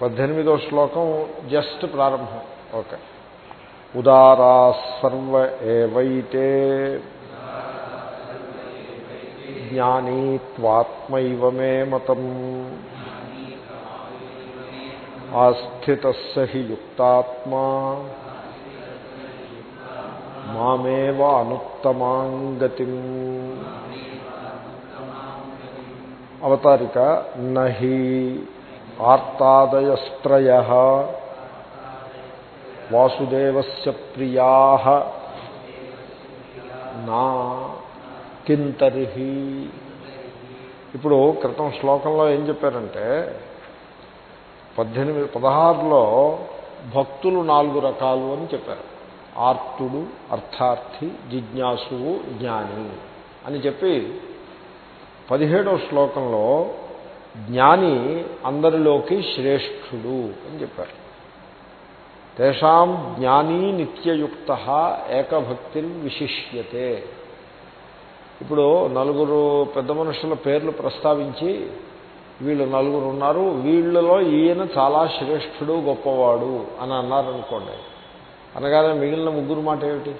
పద్దెనిమిదో శ్లోకం జస్ట్ ప్రారంభం ఓకే ఉదారా సర్వ ఏవైతే జ్ఞానీ త్వాత్మైవ మే మతం ఆస్థిత హి యుక్తాత్మా మామేవ అనుత్తమాంగతిం అవతారిక నహి ఆర్తాదయస్త్రయ వాసుదేవస్య ప్రియా నా కింతరిహి. ఇప్పుడు క్రితం శ్లోకంలో ఏం చెప్పారంటే పద్దెనిమిది పదహారులో భక్తులు నాలుగు రకాలు అని చెప్పారు. ఆర్తుడు అర్థార్థి జిజ్ఞాసువు జ్ఞాని అని చెప్పి పదిహేడవ శ్లోకంలో జ్ఞాని అందరిలోకి శ్రేష్ఠుడు అని చెప్పారు. తేషాం జ్ఞానీ నిత్యయుక్త ఏకభక్తిని విశిష్యతే. ఇప్పుడు నలుగురు పెద్ద మనుషుల పేర్లు ప్రస్తావించి వీళ్ళు నలుగురు ఉన్నారు వీళ్ళలో ఈయన చాలా శ్రేష్ఠుడు గొప్పవాడు అని అన్నారనుకోండి. అనగానే మిగిలిన ముగ్గురు మాట ఏమిటి?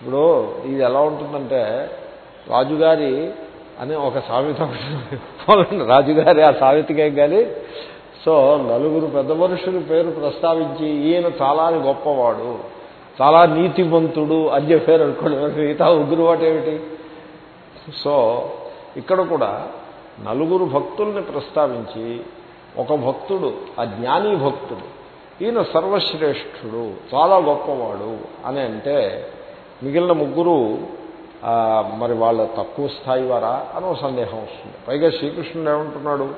ఇప్పుడు ఇది ఎలా ఉంటుందంటే రాజుగారి అని ఒక సామెత రాజుగారి ఆ సామెతకే కానీ సో నలుగురు పెద్ద మనుషుల పేరు ప్రస్తావించి ఈయన చాలా గొప్పవాడు చాలా నీతివంతుడు అని చెప్పారు అనుకోండి. మిగతా ముగ్గురు ఏమిటి? సో ఇక్కడ కూడా నలుగురు భక్తుల్ని ప్రస్తావించి ఒక భక్తుడు ఆ జ్ఞానీ భక్తుడు ఈయన సర్వశ్రేష్ఠుడు చాలా గొప్పవాడు అని అంటే మిగిలిన ముగ్గురు మరి వాళ్ళ తక్కువ స్థాయి వారా అనో సందేహం వస్తుంది. పైగా శ్రీకృష్ణుడు ఏమంటున్నాడు?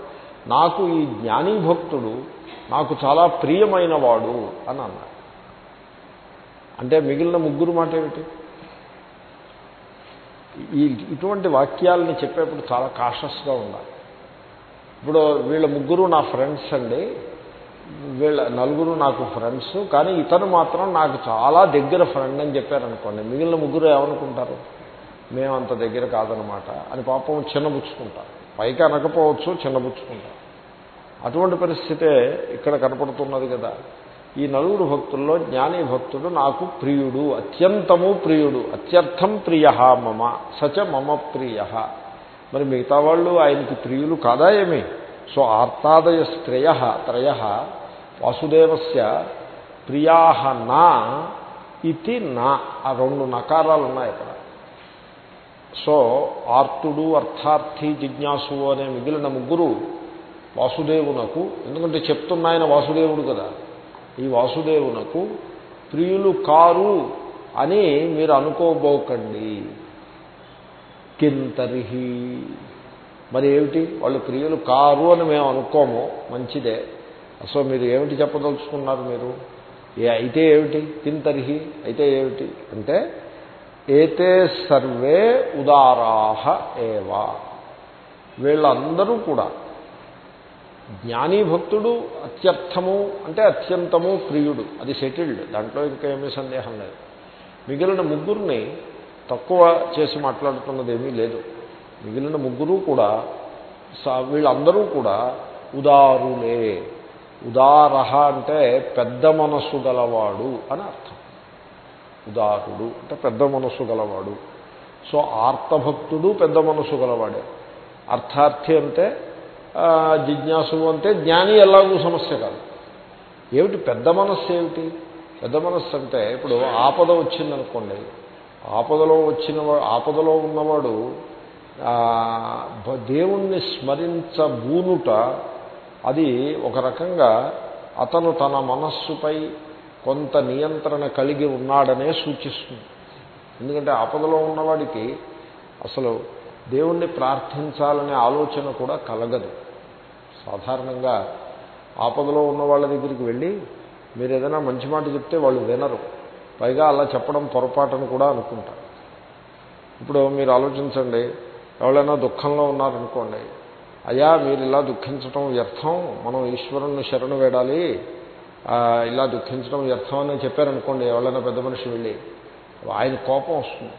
నాకు ఈ జ్ఞానీ భక్తుడు నాకు చాలా ప్రియమైన వాడు అని అన్నాడు. అంటే మిగిలిన ముగ్గురు మాట ఏమిటి? ఈ ఇటువంటి వాక్యాలని చెప్పేప్పుడు చాలా కాషస్గా ఉండాలి. ఇప్పుడు వీళ్ళ ముగ్గురు నా ఫ్రెండ్స్ అండి. వీళ్ళ నలుగురు నాకు ఫ్రెండ్స్ కానీ ఇతను మాత్రం నాకు చాలా దగ్గర ఫ్రెండ్ అని చెప్పారనుకోండి. మిగిలిన ముగ్గురు ఏమనుకుంటారు? మేము అంత దగ్గర కాదనమాట అని పాపం చిన్నబుచ్చుకుంటాం పైకి అనకపోవచ్చు చిన్నబుచ్చుకుంటాం అటువంటి పరిస్థితే ఇక్కడ కనపడుతున్నది కదా. ఈ నలుగురు భక్తుల్లో జ్ఞాని భక్తుడు నాకు ప్రియుడు అత్యంతము ప్రియుడు. అత్యర్థం ప్రియ మమ సచ మమ ప్రియ మరి మిగతా వాళ్ళు ఆయనకి ప్రియులు కాదా ఏమి? సో ఆర్తాదయ స్త్రయ త్రయ వాసుదేవస్య ప్రియా నా ఇది నా. ఆ రెండు నకారాలు ఉన్నాయి ఇక్కడ సో ఆర్తుడు అర్థార్థి జిజ్ఞాసు అనే మిగిలిన ముగ్గురు వాసుదేవునకు ఎందుకంటే చెప్తున్నాయన వాసుదేవుడు కదా ఈ వాసుదేవునకు ప్రియులు కారు అని మీరు అనుకోబోకండి. కింతరిహి. మరి ఏమిటి? వాళ్ళు ప్రియులు కారు అని మేము అనుకోము మంచిదే. సో మీరు ఏమిటి చెప్పదలుచుకున్నారు మీరు? ఏ అయితే ఏమిటి? కింతరిహి అయితే ఏమిటి? అంటే ఏతే సర్వే ఉదారాహ ఏవా. వీళ్ళందరూ కూడా జ్ఞానీ భక్తుడు అత్యర్థము అంటే అత్యంతము ప్రియుడు అది సెటిల్డ్ దాంట్లో ఇంకా ఏమీ సందేహం లేదు. మిగిలిన ముగ్గురిని తక్కువ చేసి మాట్లాడుతున్నది ఏమీ లేదు. మిగిలిన ముగ్గురు కూడా వీళ్ళందరూ కూడా ఉదారులే. ఉదారహ అంటే పెద్ద మనస్సు గలవాడు అని అర్థం. ఉదాహుడు అంటే పెద్ద మనస్సు గలవాడు. సో ఆర్తభక్తుడు పెద్ద మనస్సు గలవాడే. అర్థార్థి అంటే జిజ్ఞాసు అంటే జ్ఞాని ఎలాగూ సమస్య కాదు. ఏమిటి పెద్ద మనస్సు ఏమిటి? పెద్ద మనస్సు అంటే ఇప్పుడు ఆపద వచ్చిందనుకోండి ఆపదలో వచ్చిన ఆపదలో ఉన్నవాడు దేవుణ్ణి స్మరించబూనుట అది ఒక రకంగా అతను తన మనస్సుపై కొంత నియంత్రణ కలిగి ఉన్నాడనే సూచిస్తుంది. ఎందుకంటే ఆపదలో ఉన్నవాడికి అసలు దేవుణ్ణి ప్రార్థించాలనే ఆలోచన కూడా కలగదు. సాధారణంగా ఆపదలో ఉన్న వాళ్ళ దగ్గరికి వెళ్ళి మీరు ఏదైనా మంచి మాట చెప్తే వాళ్ళు వినరు. పైగా అలా చెప్పడం పొరపాటును కూడా అనుకుంటారు. ఇప్పుడు మీరు ఆలోచించండి ఎవరైనా దుఃఖంలో ఉన్నారనుకోండి అయ్యా మీరు ఇలా దుఃఖించడం వ్యర్థం మనం ఈశ్వరుణ్ణి శరణు వేడాలి ఇలా దుఃఖించడం వ్యర్థం అని చెప్పారనుకోండి ఎవరైనా పెద్ద మనిషి వెళ్ళి ఆయన కోపం వస్తుంది.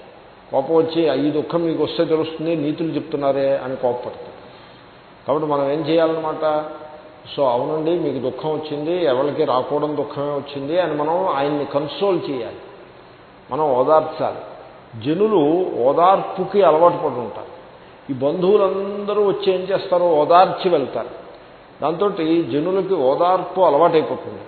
కోపం వచ్చి ఈ దుఃఖం మీకు వస్తే తెలుస్తుంది నీతులు చెప్తున్నారే అని కోపపడతారు. కాబట్టి మనం ఏం చేయాలన్నమాట? సో అవునండి మీకు దుఃఖం వచ్చింది ఎవరికి రాకూడదు దుఃఖమే వచ్చింది అని మనం ఆయన్ని కన్సోల్ చేయాలి. మనం ఓదార్చాలి. జనులు ఓదార్పుకి అలవాటు పడి ఉంటారు. ఈ బంధువులందరూ వచ్చి ఏం చేస్తారో? ఓదార్చి వెళ్తారు. దాంతో జనులకి ఓదార్పు అలవాటైపోతుంది.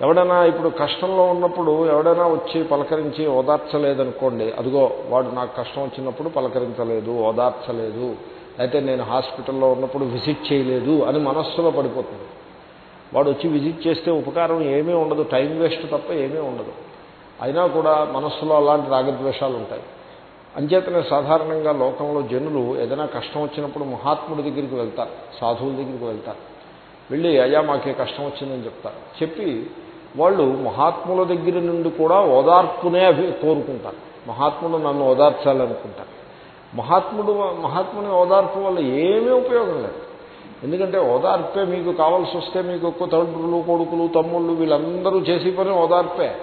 ఎవడైనా ఇప్పుడు కష్టంలో ఉన్నప్పుడు ఎవడైనా వచ్చి పలకరించి ఓదార్చలేదనుకోండి అదిగో వాడు నాకు కష్టం వచ్చినప్పుడు పలకరించలేదు ఓదార్చలేదు అయితే నేను హాస్పిటల్లో ఉన్నప్పుడు విజిట్ చేయలేదు అని మనస్సులో పడిపోతుంది. వాడు వచ్చి విజిట్ చేస్తే ఉపకారం ఏమీ ఉండదు టైం వేస్ట్ తప్ప ఏమీ ఉండదు. అయినా కూడా మనస్సులో అలాంటి రాగద్వేషాలు ఉంటాయి. అంచేతనే సాధారణంగా లోకంలో జనులు ఏదైనా కష్టం వచ్చినప్పుడు మహాత్ముడి దగ్గరికి వెళ్తారు సాధువుల దగ్గరికి వెళ్తారు. వెళ్ళి అయ్యా మాకే కష్టం వచ్చిందని చెప్తారు. చెప్పి వాళ్ళు మహాత్ముల దగ్గర నుండి కూడా ఓదార్పునే అభి కోరుకుంటారు. మహాత్ముడు నన్ను ఓదార్చాలనుకుంటారు. మహాత్ముడు మహాత్ముని ఓదార్పు వల్ల ఏమీ ఉపయోగం లేదు. ఎందుకంటే ఓదార్పే మీకు కావాల్సి వస్తే మీకు ఎక్కువ తండ్రులు కొడుకులు తమ్ముళ్ళు వీళ్ళందరూ చేసి పని ఓదార్పే.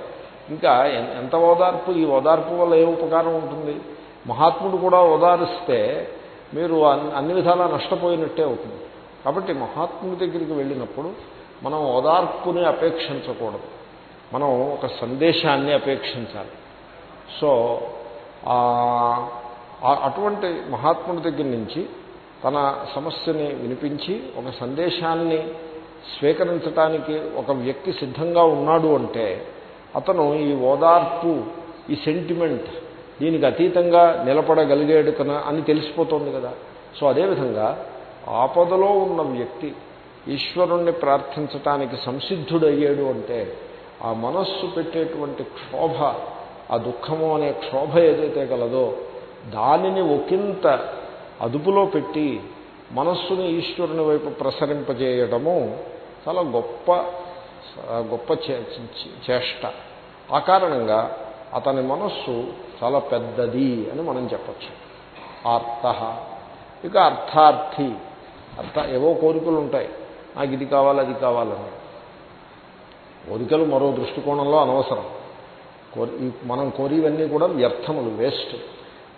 ఇంకా ఎంత ఓదార్పు? ఈ ఓదార్పు వల్ల ఏ ఉపకారం ఉంటుంది? మహాత్ముడు కూడా ఓదారిస్తే మీరు అన్ని విధాలా నష్టపోయినట్టే అవుతుంది. కాబట్టి మహాత్ముడి దగ్గరికి వెళ్ళినప్పుడు మనం ఓదార్పుని అపేక్షించకూడదు. మనం ఒక సందేశాన్ని అపేక్షించాలి. సో అటువంటి మహాత్ముడి దగ్గర నుంచి తన సమస్యని వినిపించి ఒక సందేశాన్ని స్వీకరించడానికి ఒక వ్యక్తి సిద్ధంగా ఉన్నాడు అంటే అతను ఈ ఓదార్పు ఈ సెంటిమెంట్ దీనికి అతీతంగా నిలబడగలిగాడు కన అని తెలిసిపోతుంది కదా. సో అదేవిధంగా ఆపదలో ఉన్న వ్యక్తి ఈశ్వరుణ్ణి ప్రార్థించటానికి సంసిద్ధుడయ్యాడు అంటే ఆ మనస్సు పెట్టేటువంటి క్షోభ ఆ దుఃఖము అనే క్షోభ ఏదైతే కలదో దానిని ఒకంత అదుపులో పెట్టి మనస్సుని ఈశ్వరుని వైపు ప్రసరింపజేయడము చాలా గొప్ప గొప్ప చేష్ట. ఆ కారణంగా అతని మనస్సు చాలా పెద్దది అని మనం చెప్పచ్చు. ఆర్త. ఇక అర్థార్థి అర్థ ఏవో కోరికలు ఉంటాయి. నాకు ఇది కావాలి అది కావాలని. కోరికలు మరో దృష్టికోణంలో అనవసరం. కోరి మనం కోరివన్నీ కూడా వ్యర్థములు వేస్ట్.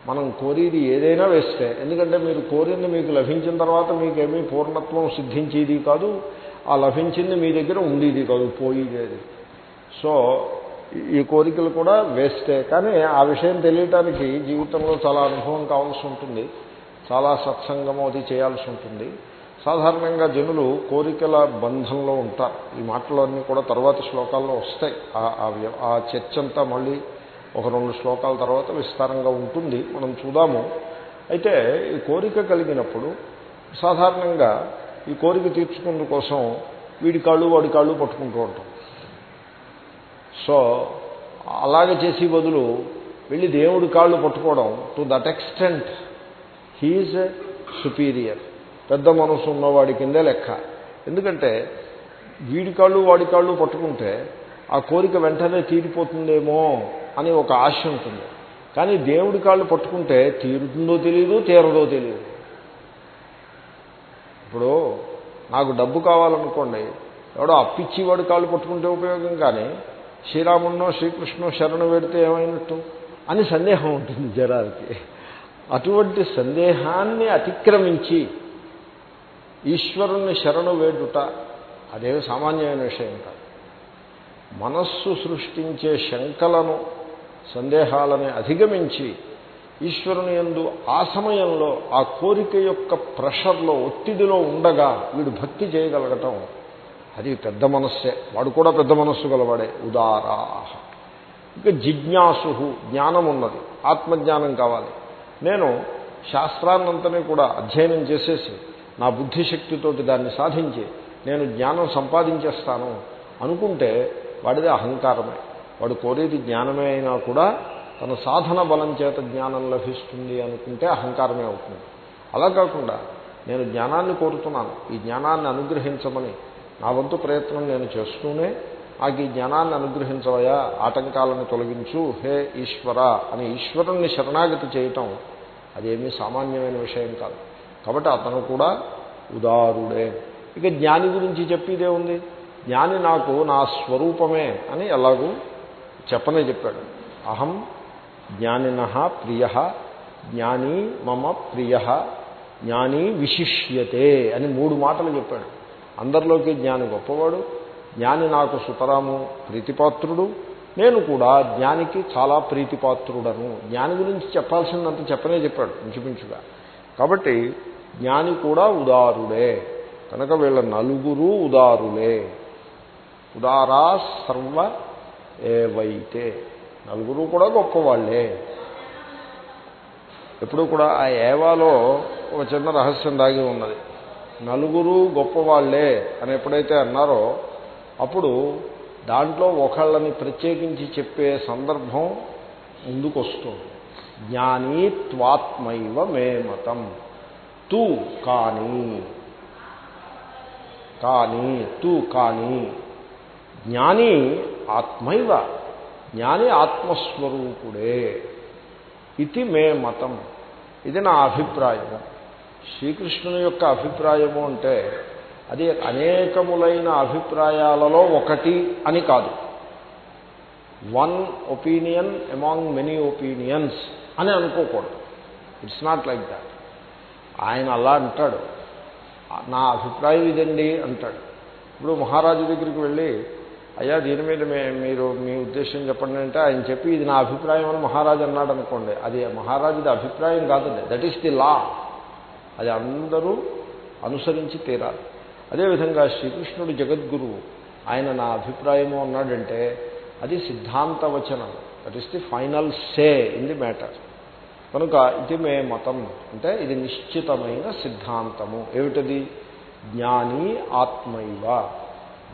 మనం కోరిది ఏదైనా వేస్తే ఎందుకంటే మీరు కోరింది మీకు లభించిన తర్వాత మీకేమీ పూర్ణత్వం సిద్ధించేది కాదు. ఆ లభించింది మీ దగ్గర ఉండేది కాదు పోయేది సో ఈ కోరికలు కూడా వేస్తే కానీ ఆ విషయం తెలియటానికి జీవితంలో చాలా అనుభవం కావాల్సి ఉంటుంది. చాలా సత్సంగం అది చేయాల్సి ఉంటుంది. సాధారణంగా జనులు కోరికల బంధంలో ఉంటారు. ఈ మాటలన్నీ కూడా తర్వాత శ్లోకాల్లో వస్తాయి. ఆ చర్చ అంతా మళ్ళీ ఒక రెండు శ్లోకాల తర్వాత విస్తారంగా ఉంటుంది. మనం చూద్దాము. అయితే ఈ కోరిక కలిగినప్పుడు సాధారణంగా ఈ కోరిక తీర్చుకున్న కోసం వీడి కాళ్ళు వాడి కాళ్ళు పట్టుకుంటూ ఉంటాం. సో అలాగే చేసే బదులు వెళ్ళి దేవుడి కాళ్ళు పట్టుకోవడం to that extent he is superior పెద్ద మనసు ఉన్నవాడి కిందే లెక్క. ఎందుకంటే వీడి కాళ్ళు వాడి కాళ్ళు పట్టుకుంటే ఆ కోరిక వెంటనే తీరిపోతుందేమో అని ఒక ఆశ ఉంటుంది. కానీ దేవుడి కాళ్ళు పట్టుకుంటే తీరుతుందో తెలియదు తీరదో తెలియదు ఇప్పుడు నాకు డబ్బు కావాలనుకోండి ఎవడో అప్పిచ్చి వాడు కాళ్ళు పట్టుకుంటే ఉపయోగం కానీ శ్రీరామున్నో శ్రీకృష్ణో శరణు పెడితే ఏమైనట్టు? అని సందేహం ఉంటుంది జనాలకి. అటువంటి సందేహాన్ని అతిక్రమించి ఈశ్వరుణ్ణి శరణు వేడుట అదేమి సామాన్యమైన విషయం కాదు. మనస్సు సృష్టించే శంకలను సందేహాలని అధిగమించి ఈశ్వరుని ఎందు ఆ సమయంలో ఆ కోరిక యొక్క ప్రెషర్లో ఒత్తిడిలో ఉండగా వీడు భక్తి చేయగలగటం అది పెద్ద మనస్సే. వాడు కూడా పెద్ద మనస్సు గలవాడే. ఉదారా ఇక జిజ్ఞాసు జ్ఞానం ఉన్నది ఆత్మజ్ఞానం కావాలి. నేను శాస్త్రాన్నంతనే కూడా అధ్యయనం చేసేసి నా బుద్ధిశక్తితోటి దాన్ని సాధించి నేను జ్ఞానం సంపాదించేస్తాను అనుకుంటే వాడిది అహంకారమే. వాడు కోరేది జ్ఞానమే అయినా కూడా తన సాధన బలం చేత జ్ఞానం లభిస్తుంది అనుకుంటే అహంకారమే అవుతుంది. అలా కాకుండా నేను జ్ఞానాన్ని కోరుతున్నాను. ఈ జ్ఞానాన్ని అనుగ్రహించమని నా వంతు ప్రయత్నం నేను చేస్తూనే నాకు ఈ జ్ఞానాన్ని అనుగ్రహించవయా ఆటంకాలను తొలగించు హే ఈశ్వర అని ఈశ్వరుణ్ణి శరణాగతి చేయటం అదేమీ సామాన్యమైన విషయం కాదు. కాబట్టి అతను కూడా ఉదారుడే. ఇక జ్ఞాని గురించి చెప్పేదే ఉంది జ్ఞాని నాకు నా స్వరూపమే అని ఎలాగూ చెప్పనే చెప్పాడు. అహం జ్ఞానిన ప్రియ జ్ఞాని మమ ప్రియ జ్ఞాని విశిష్యతే అని మూడు మాటలు చెప్పాడు. అందరిలోకి జ్ఞాని గొప్పవాడు జ్ఞాని నాకు సుతరాము ప్రీతిపాత్రుడు నేను కూడా జ్ఞానికి చాలా ప్రీతిపాత్రుడను. జ్ఞాని గురించి చెప్పాల్సిందంత చెప్పనే చెప్పాడు ఇంచుమించుగా. కాబట్టి జ్ఞాని కూడా ఉదారుడే. కనుక వీళ్ళ నలుగురు ఉదారులే. ఉదారా సర్వ ఏవైతే. నలుగురు కూడా గొప్పవాళ్ళే. ఎప్పుడు కూడా ఆ ఏవాలో ఒక చిన్న రహస్యం దాగి ఉన్నది. నలుగురు గొప్పవాళ్ళే అని ఎప్పుడైతే అన్నారో అప్పుడు దాంట్లో ఒకళ్ళని ప్రత్యేకించి చెప్పే సందర్భం ముందుకొస్తుంది. జ్ఞాని త్వాత్మైవ మే మతం. తూ కానీ. కానీ తూ కానీ. జ్ఞాని ఆత్మైవ. జ్ఞాని ఆత్మస్వరూపుడే. ఇది మే మతం. ఇది నా అభిప్రాయము. శ్రీకృష్ణుని యొక్క అభిప్రాయము అంటే అది అనేకములైన అభిప్రాయాలలో ఒకటి అని కాదు. One opinion among many opinions అని అనుకోకూడదు. ఇట్స్ నాట్ లైక్ దాట్ ఆయన అలా అంటాడు. నా అభిప్రాయం ఇదండి అంటాడు. ఇప్పుడు మహారాజు దగ్గరికి వెళ్ళి అయ్యా దీని మీద మీరు మీ ఉద్దేశం చెప్పండి అంటే ఆయన చెప్పి ఇది నా అభిప్రాయం అని మహారాజు అన్నాడు అనుకోండి. అది మహారాజుది అభిప్రాయం కాదండి. దట్ ఈస్ ది లా అది అందరూ అనుసరించి తీరాలి. అదేవిధంగా శ్రీకృష్ణుడు జగద్గురువు. ఆయన నా అభిప్రాయము అన్నాడంటే అది సిద్ధాంతవచనం. That is the final say in the matter కనుక ఇది మే మతం. అంటే ఇది నిశ్చితమైన సిద్ధాంతము. ఏమిటది? జ్ఞాని ఆత్మైవ.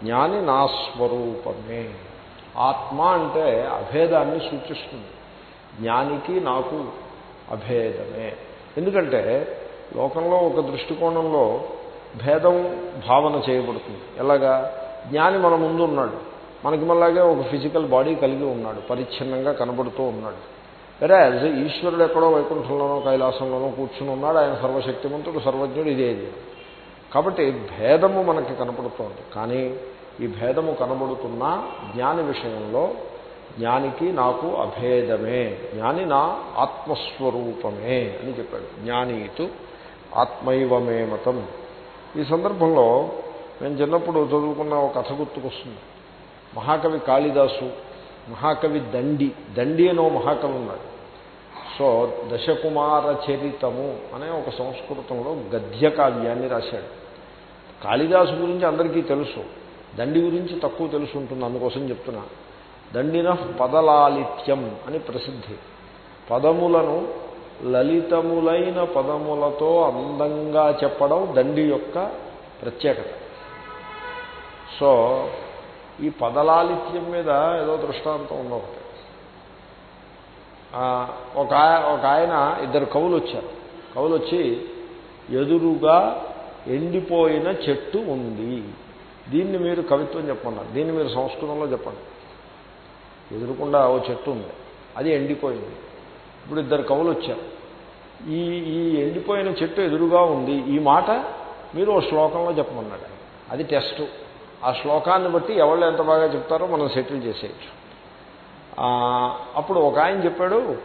జ్ఞాని నా స్వరూపమే. ఆత్మ అంటే అభేదాన్ని సూచిస్తుంది. జ్ఞానికి నాకు అభేదమే. ఎందుకంటే లోకంలో ఒక దృష్టికోణంలో భేదం భావన చేయబడుతుంది. ఎలాగా? జ్ఞాని మన ముందు ఉన్నాడు. మనకి మళ్ళాగే ఒక ఫిజికల్ బాడీ కలిగి ఉన్నాడు. పరిచ్ఛిన్నంగా కనబడుతూ ఉన్నాడు. వెరాజ్ ఈశ్వరుడు ఎక్కడో వైకుంఠంలోనో కైలాసంలోనో కూర్చుని ఉన్నాడు. ఆయన సర్వశక్తిమంతుడు సర్వజ్ఞుడు ఇదే కాబట్టి భేదము మనకి కనపడుతోంది. కానీ ఈ భేదము కనబడుతున్న జ్ఞాని విషయంలో జ్ఞానికి నాకు అభేదమే. జ్ఞాని నా ఆత్మస్వరూపమే అని చెప్పాడు. జ్ఞానీతు ఆత్మైవమే మతం. ఈ సందర్భంలో నేను చిన్నప్పుడు చదువుకున్న ఒక కథ గుర్తుకొస్తుంది. మహాకవి కాళిదాసు మహాకవి దండి దండి అనో మహాకవి ఉన్నాడు. సో దశకుమార చరితము అనే ఒక సంస్కృతంలో గద్య కావ్యాన్ని రాశాడు. కాళిదాసు గురించి అందరికీ తెలుసు. దండి గురించి తక్కువ తెలుసు ఉంటుంది అందుకోసం చెప్తున్నా. దండిన పదలాలిత్యం అని ప్రసిద్ధి. పదములను లలితములైన పదములతో అందంగా చెప్పడం దండి యొక్క ప్రత్యేకత. సో ఈ పదలాలిత్యం మీద ఏదో దృష్టాంతం ఉంది ఒక ఒక ఆయన ఇద్దరు కవులు వచ్చారు. కవులు వచ్చి ఎదురుగా ఎండిపోయిన చెట్టు ఉంది. దీన్ని మీరు కవిత్వం చెప్పన్నారు దీన్ని మీరు సంస్కృతంలో చెప్పండి. ఎదురుకుండా ఓ చెట్టు ఉంది. అది ఎండిపోయింది. ఇప్పుడు ఇద్దరు కవులు వచ్చారు. ఈ ఈ ఎండిపోయిన చెట్టు ఎదురుగా ఉంది. ఈ మాట మీరు ఓ శ్లోకంలో చెప్పమన్నాడు అది టెస్టు. ఆ శ్లోకాన్ని బట్టి ఎవరు ఎంత బాగా చెప్తారో మనం సెటిల్ చేసేయచ్చు. అప్పుడు ఒక ఆయన చెప్పాడు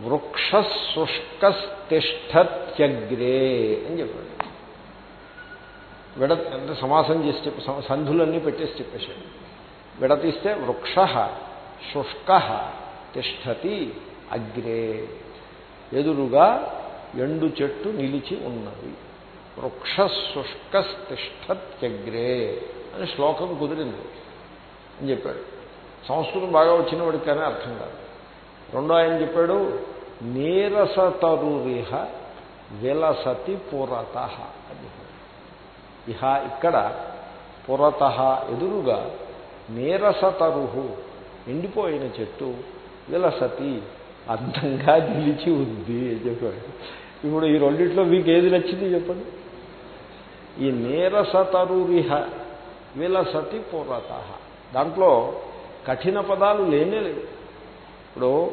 వృక్ష శుష్కస్తిష్టత్యగ్రే అని చెప్పాడు. విడ అంటే సమాసం చేసి చెప్పి సంధులన్నీ పెట్టేసి చెప్పేశాడు. విడతీస్తే వృక్ష శుష్క తిష్టతి అగ్రే. ఎదురుగా ఎండు చెట్టు నిలిచి ఉన్నది. వృక్ష శుష్కస్తిష్టత్యగ్రే అని శ్లోకం కుదిరింది అని చెప్పాడు. సంస్కృతం బాగా వచ్చిన వాడికి కానీ అర్థం కాదు. రెండో ఆయన చెప్పాడు నీరసతరురిహ విలసతి పురత అని ఇహ ఇక్కడ పురత ఎదురుగా నీరసతరుహు ఎండిపోయిన చెట్టు విలసతి అందంగా నిలిచి ఉంది అని చెప్పాడు. ఇప్పుడు ఈ రెండిట్లో మీకు ఏది నచ్చింది చెప్పండి. ఈ నీరసతరురిహ విలసతి పురత. దాంట్లో కఠిన పదాలు లేనే లేవు. ఇప్పుడు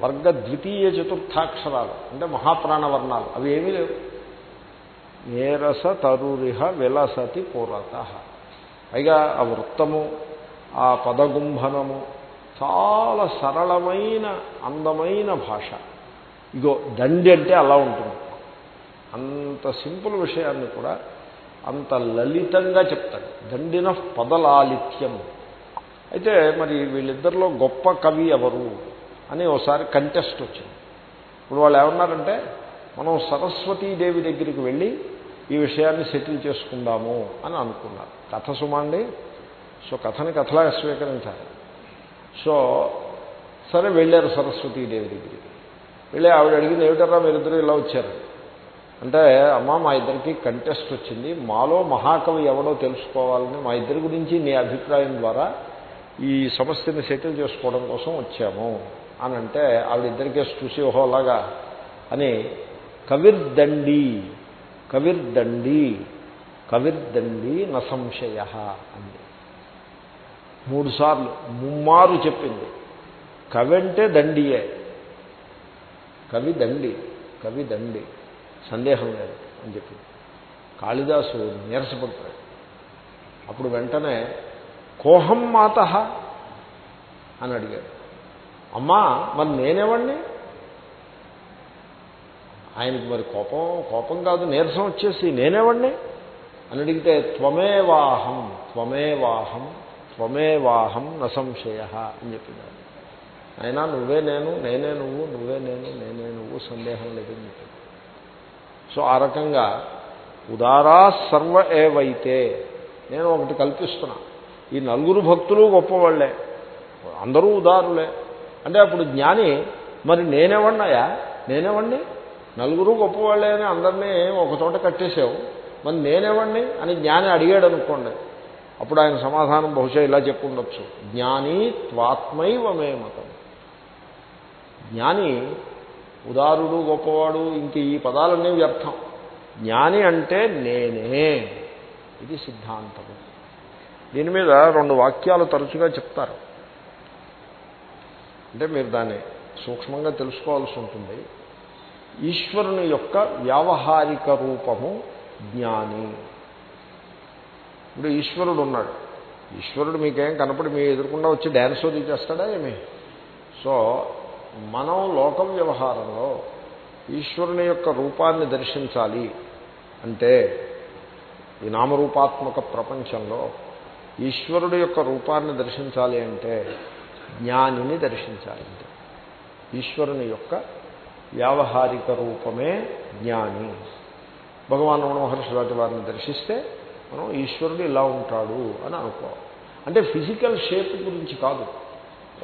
వర్గ ద్వితీయ చతుర్థాక్షరాలు అంటే మహాప్రాణవర్ణాలు అవి ఏమీ లేవు. నీరస తరురిహ విలసతి పురత. పైగా ఆ వృత్తము ఆ పదగుంభనము చాలా సరళమైన అందమైన భాష. ఇగో దండి అంటే అలా ఉంటుంది. అంత సింపుల్ విషయాన్ని కూడా అంత లలితంగా చెప్తాడు. దండిన పదలాలిత్యం. అయితే మరి వీళ్ళిద్దరిలో గొప్ప కవి ఎవరు అని ఒకసారి కంటెస్ట్ వచ్చింది. ఇప్పుడు వాళ్ళు ఏమన్నారంటే మనం సరస్వతీదేవి దగ్గరికి వెళ్ళి ఈ విషయాన్ని సెటిల్ చేసుకుందాము అని అనుకున్నారు. కథ సుమండి సో కథని కథలా స్వీకరించాలి సో సరే వెళ్ళారు సరస్వతీదేవి దగ్గరికి. వెళ్ళి ఆవిడ అడిగింది ఏమిటరా మీరిద్దరూ ఇలా వచ్చారు? అంటే అమ్మ మా ఇద్దరికి కంటెస్ట్ వచ్చింది. మాలో మహాకవి ఎవడో తెలుసుకోవాలని మా ఇద్దరి గురించి నీ అభిప్రాయం ద్వారా ఈ సమస్యని సెటిల్ చేసుకోవడం కోసం వచ్చాము. అని అంటే ఆవిడిద్దరికే చూసి ఓహోలాగా అని కవిర్దండి కవిర్దండి కవిర్దండి నసంశయ అంది. మూడుసార్లు ముమ్మారు చెప్పింది. కవి అంటే దండియే. కవి దండి కవి దండి సందేహం లేదు అని చెప్పింది. కాళిదాసు నీరసపడతాడు అప్పుడు వెంటనే కోహం మాత అని అడిగాడు. అమ్మా మరి నేనేవాణ్ణి? ఆయనకి మరి కోపం కోపం కాదు నీరసం వచ్చేసి నేనేవాణ్ణి? అని అడిగితే త్వమేవాహం త్వమేవాహం త్వమేవాహం న సంశయ అని చెప్పినాడు. అయినా నువ్వే నేను నేనే నువ్వు నువ్వే నేను నేనే నువ్వు సందేహం లేదని సో ఆ రకంగా ఉదారా సర్వ ఏవైతే నేను ఒకటి కల్పిస్తున్నా. ఈ నలుగురు భక్తులు గొప్పవాళ్ళే. అందరూ ఉదారులే. అంటే అప్పుడు జ్ఞాని మరి నేనేవన్నాయా నేనేవండి నలుగురు గొప్పవాళ్ళే అని అందరినీ ఒక చోట కట్టేసావు మరి నేనేవండి అని జ్ఞాని అడిగాడు అనుకోండి అప్పుడు ఆయన సమాధానం బహుశా ఇలా చెప్పుండొచ్చు. జ్ఞాని త్వాత్మైవ మే మతం. జ్ఞాని ఉదారుడు గొప్పవాడు ఇంక ఈ పదాలన్నీ వ్యర్థం. జ్ఞాని అంటే నేనే. ఇది సిద్ధాంతము. దీని మీద రెండు వాక్యాలు తరచుగా చెప్తారు. అంటే మీరు దాన్ని సూక్ష్మంగా తెలుసుకోవాల్సి ఉంటుంది. ఈశ్వరుని యొక్క వ్యావహారిక రూపము జ్ఞాని. ఇప్పుడు ఈశ్వరుడు ఉన్నాడు. ఈశ్వరుడు మీకేం కనపడి మీ ఎదురుకుండా వచ్చి డ్యాన్స్ అది చేస్తాడా ఏమి? సో మనం లోకం వ్యవహారంలో ఈశ్వరుని యొక్క రూపాన్ని దర్శించాలి అంటే ఈ నామరూపాత్మక ప్రపంచంలో ఈశ్వరుడు యొక్క రూపాన్ని దర్శించాలి అంటే జ్ఞానిని దర్శించాలి అంటే. ఈశ్వరుని యొక్క వ్యావహారిక రూపమే జ్ఞాని. భగవాన్ రమణ మహర్షి లాంటి వారిని దర్శిస్తే మనం ఈశ్వరుడు ఇలా ఉంటాడు అని అనుకోవాలి. అంటే ఫిజికల్ షేప్ గురించి కాదు.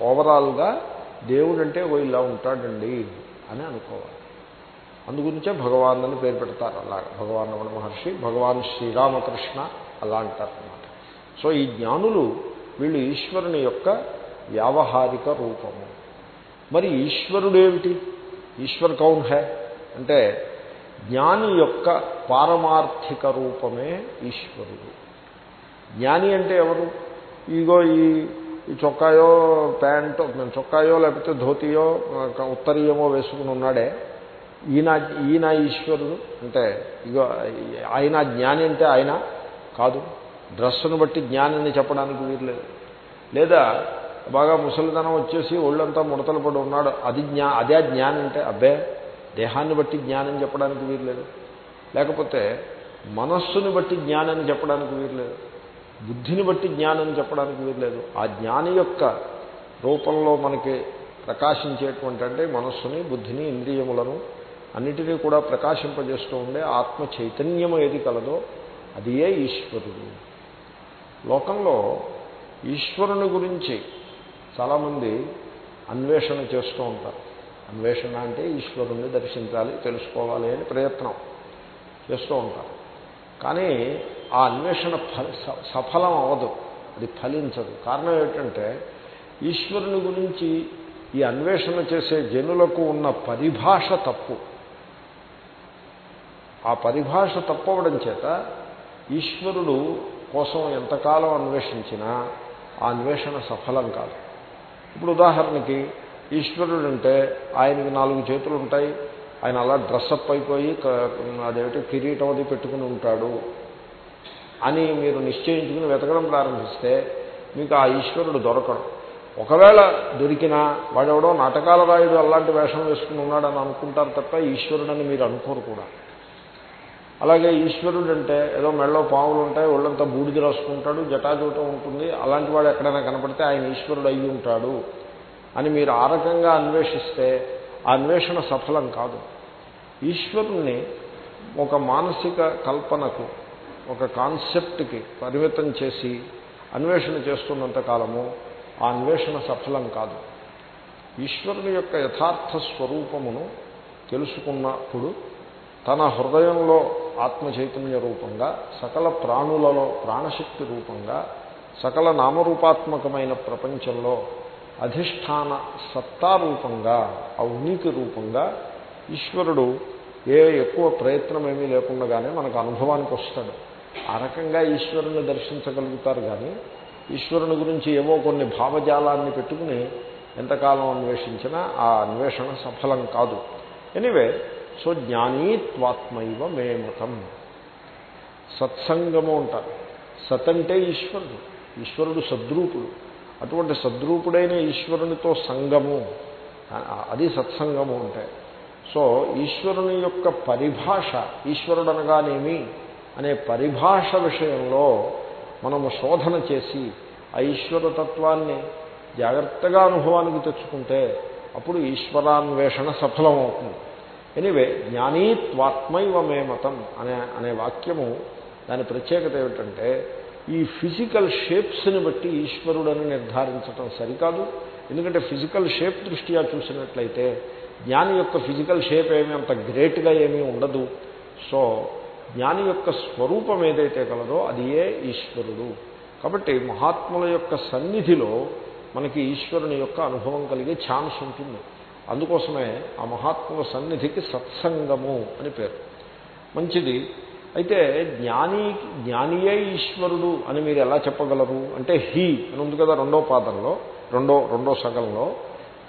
ఓవరాల్గా దేవుడు అంటే ఓ ఇలా ఉంటాడండి అని అనుకోవాలి. అందుగురించే భగవాన్ అని పేరు పెడతారు అలా భగవాన్ రమణ మహర్షి భగవాన్ శ్రీరామకృష్ణ అలా అంటారు అన్నమాట సో ఈ జ్ఞానులు వీళ్ళు ఈశ్వరుని యొక్క వ్యావహారిక రూపము. మరి ఈశ్వరుడేమిటి? ఈశ్వర్ కౌన్ హే. అంటే జ్ఞాని యొక్క పారమార్థిక రూపమే ఈశ్వరుడు. జ్ఞాని అంటే ఎవరు? ఇగో ఈ ఈ చొక్కాయో ప్యాంటో చొక్కాయో లేకపోతే ధోతియో ఉత్తరీయమో వేసుకుని ఉన్నాడే. ఈయన ఈయన ఈశ్వరుడు. అంటే ఇగో ఆయన జ్ఞాని అంటే ఆయన కాదు. డ్రెస్సును బట్టి జ్ఞానాన్ని చెప్పడానికి వీర్లేదు లేదా బాగా ముసలితనం వచ్చేసి ఒళ్ళంతా ముడతలు పడి ఉన్నాడు. అది జ్ఞా అదే జ్ఞానం అంటే అబ్బే దేహాన్ని బట్టి జ్ఞానం చెప్పడానికి వీర్లేదు లేకపోతే మనస్సుని బట్టి జ్ఞానాన్ని చెప్పడానికి వీర్లేదు బుద్ధిని బట్టి జ్ఞానం చెప్పడానికి వీర్లేదు ఆ జ్ఞాని యొక్క రూపంలో మనకి ప్రకాశించేటువంటి అంటే మనస్సుని బుద్ధిని ఇంద్రియములను అన్నిటినీ కూడా ప్రకాశింపజేస్తూ ఉండే ఆత్మ చైతన్యం ఏది కలదో అది ఏ ఈశ్వరుడు. లోకంలో ఈశ్వరుని గురించి చాలామంది అన్వేషణ చేస్తూ ఉంటారు. అన్వేషణ అంటే ఈశ్వరుణ్ణి దర్శించాలి తెలుసుకోవాలి అని ప్రయత్నం చేస్తూ ఉంటారు. కానీ ఆ అన్వేషణ సఫలం అవ్వదు అది ఫలించదు. కారణం ఏమిటంటే ఈశ్వరుని గురించి ఈ అన్వేషణ చేసే జనులకు ఉన్న పరిభాష తప్పు. ఆ పరిభాష తప్పవడం చేత ఈశ్వరుడు కోసం ఎంతకాలం అన్వేషించినా ఆ అన్వేషణ సఫలం కాదు. ఇప్పుడు ఉదాహరణకి ఈశ్వరుడు అంటే ఆయనకి నాలుగు చేతులు ఉంటాయి. ఆయన అలా డ్రెస్అప్ అయిపోయి అదేమిటి కిరీటం అది పెట్టుకుని ఉంటాడు అని మీరు నిశ్చయించుకుని వెతకడం ప్రారంభిస్తే మీకు ఆ ఈశ్వరుడు దొరకడు. ఒకవేళ దొరికినా వాడెవడో నాటకాల రాయుడు అలాంటి వేషం వేసుకుని ఉన్నాడని అనుకుంటారు తప్ప ఈశ్వరుడని మీరు అనుకోరు కూడా. అలాగే ఈశ్వరుడు అంటే ఏదో మెళ్ళో పావులు ఉంటాయి ఒళ్ళంతా బూడిద రాసుకుంటాడు జటాజూటం ఉంటుంది అలాంటి వాడు ఎక్కడైనా కనపడితే ఆయన ఈశ్వరుడు అయ్యి ఉంటాడు అని మీరు ఆ రకంగా అన్వేషిస్తే ఆ అన్వేషణ సఫలం కాదు. ఈశ్వరుణ్ణి ఒక మానసిక కల్పనకు ఒక కాన్సెప్ట్కి పరిమితం చేసి అన్వేషణ చేస్తున్నంత కాలము ఆ అన్వేషణ సఫలం కాదు. ఈశ్వరుని యొక్క యథార్థ స్వరూపమును తెలుసుకున్నప్పుడు తన హృదయంలో ఆత్మ చైతన్య రూపంగా సకల ప్రాణులలో ప్రాణశక్తి రూపంగా సకల నామరూపాత్మకమైన ప్రపంచంలో అధిష్టాన సత్తా రూపంగా ఆ ఉనికి రూపంగా ఈశ్వరుడు ఏ ఎక్కువ ప్రయత్నం ఏమీ లేకుండానే మనకు అనుభవానికి వస్తాడు. ఆ రకంగా ఈశ్వరుని దర్శించగలుగుతారు కానీ ఈశ్వరుని గురించి ఏవో కొన్ని భావజాలాన్ని పెట్టుకుని ఎంతకాలం అన్వేషించినా ఆ అన్వేషణ సఫలం కాదు. ఎనివే సో జ్ఞానీత్వాత్మైవ మే మతం. సత్సంగము అంటారు. సత్ అంటే ఈశ్వరుడు. ఈశ్వరుడు సద్రూపుడు. అటువంటి సద్రూపుడైన ఈశ్వరునితో సంగము. అది సత్సంగము అంటే. సో ఈశ్వరుని యొక్క పరిభాష ఈశ్వరుడు అనగానేమి అనే పరిభాష విషయంలో మనము శోధన చేసి ఆ ఈశ్వరతత్వాన్ని జాగ్రత్తగా అనుభవానికి తెచ్చుకుంటే అప్పుడు ఈశ్వరాన్వేషణ సఫలమవుతుంది. ఎనివే జ్ఞానీత్వాత్మైవ మే మతం అనే అనే వాక్యము దాని ప్రత్యేకత ఏమిటంటే ఈ ఫిజికల్ షేప్స్ని బట్టి ఈశ్వరుడని నిర్ధారించటం సరికాదు. ఎందుకంటే ఫిజికల్ షేప్ దృష్ట్యా చూసినట్లయితే జ్ఞాని యొక్క ఫిజికల్ షేప్ ఏమీ అంత గ్రేట్గా ఏమీ ఉండదు. సో జ్ఞాని యొక్క స్వరూపం ఏదైతే కలదో అది ఏ ఈశ్వరుడు. కాబట్టి మహాత్ముల యొక్క సన్నిధిలో మనకి ఈశ్వరుని యొక్క అనుభవం కలిగే ఛాన్స్ ఉంటుంది. అందుకోసమే ఆ మహాత్ముల సన్నిధికి సత్సంగము అని పేరు. మంచిది. అయితే జ్ఞాని జ్ఞానియే ఈశ్వరుడు అని మీరు ఎలా చెప్పగలరు? అంటే హీ అని ఉంది కదా రెండో పాదంలో రెండో రెండో సగంలో.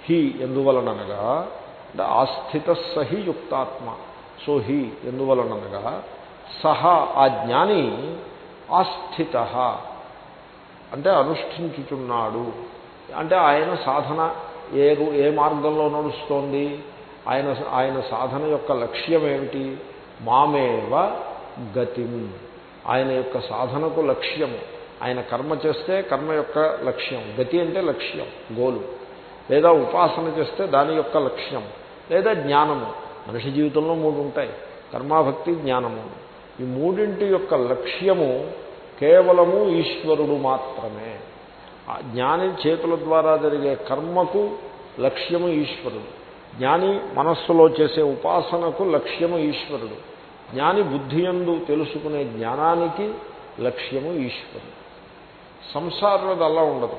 హీ ఎందువలనగా అంటే ఆస్థిత సహి యుక్తాత్మ. సో హీ ఎందువలనగా సహ ఆ జ్ఞాని ఆస్థిత. అంటే అనుష్ఠించుచున్నాడు. అంటే ఆయన సాధన ఏ ఏ మార్గంలో నడుస్తోంది? ఆయన ఆయన సాధన యొక్క లక్ష్యం ఏమిటి మామేవ గతిం. ఆయన యొక్క సాధనకు లక్ష్యము. ఆయన కర్మ చేస్తే కర్మ యొక్క లక్ష్యం. గతి అంటే లక్ష్యం గోలు. లేదా ఉపాసన చేస్తే దాని యొక్క లక్ష్యం. లేదా జ్ఞానము. మనిషి జీవితంలో మూడు ఉంటాయి. కర్మాభక్తి జ్ఞానము. ఈ మూడింటి యొక్క లక్ష్యము కేవలము ఈశ్వరుడు మాత్రమే. జ్ఞాని చేతుల ద్వారా జరిగే కర్మకు లక్ష్యము ఈశ్వరుడు. జ్ఞాని మనస్సులో చేసే ఉపాసనకు లక్ష్యము ఈశ్వరుడు. జ్ఞాని బుద్ధియందు తెలుసుకునే జ్ఞానానికి లక్ష్యము ఈశ్వరుడు. సంసారులది అలా ఉండదు.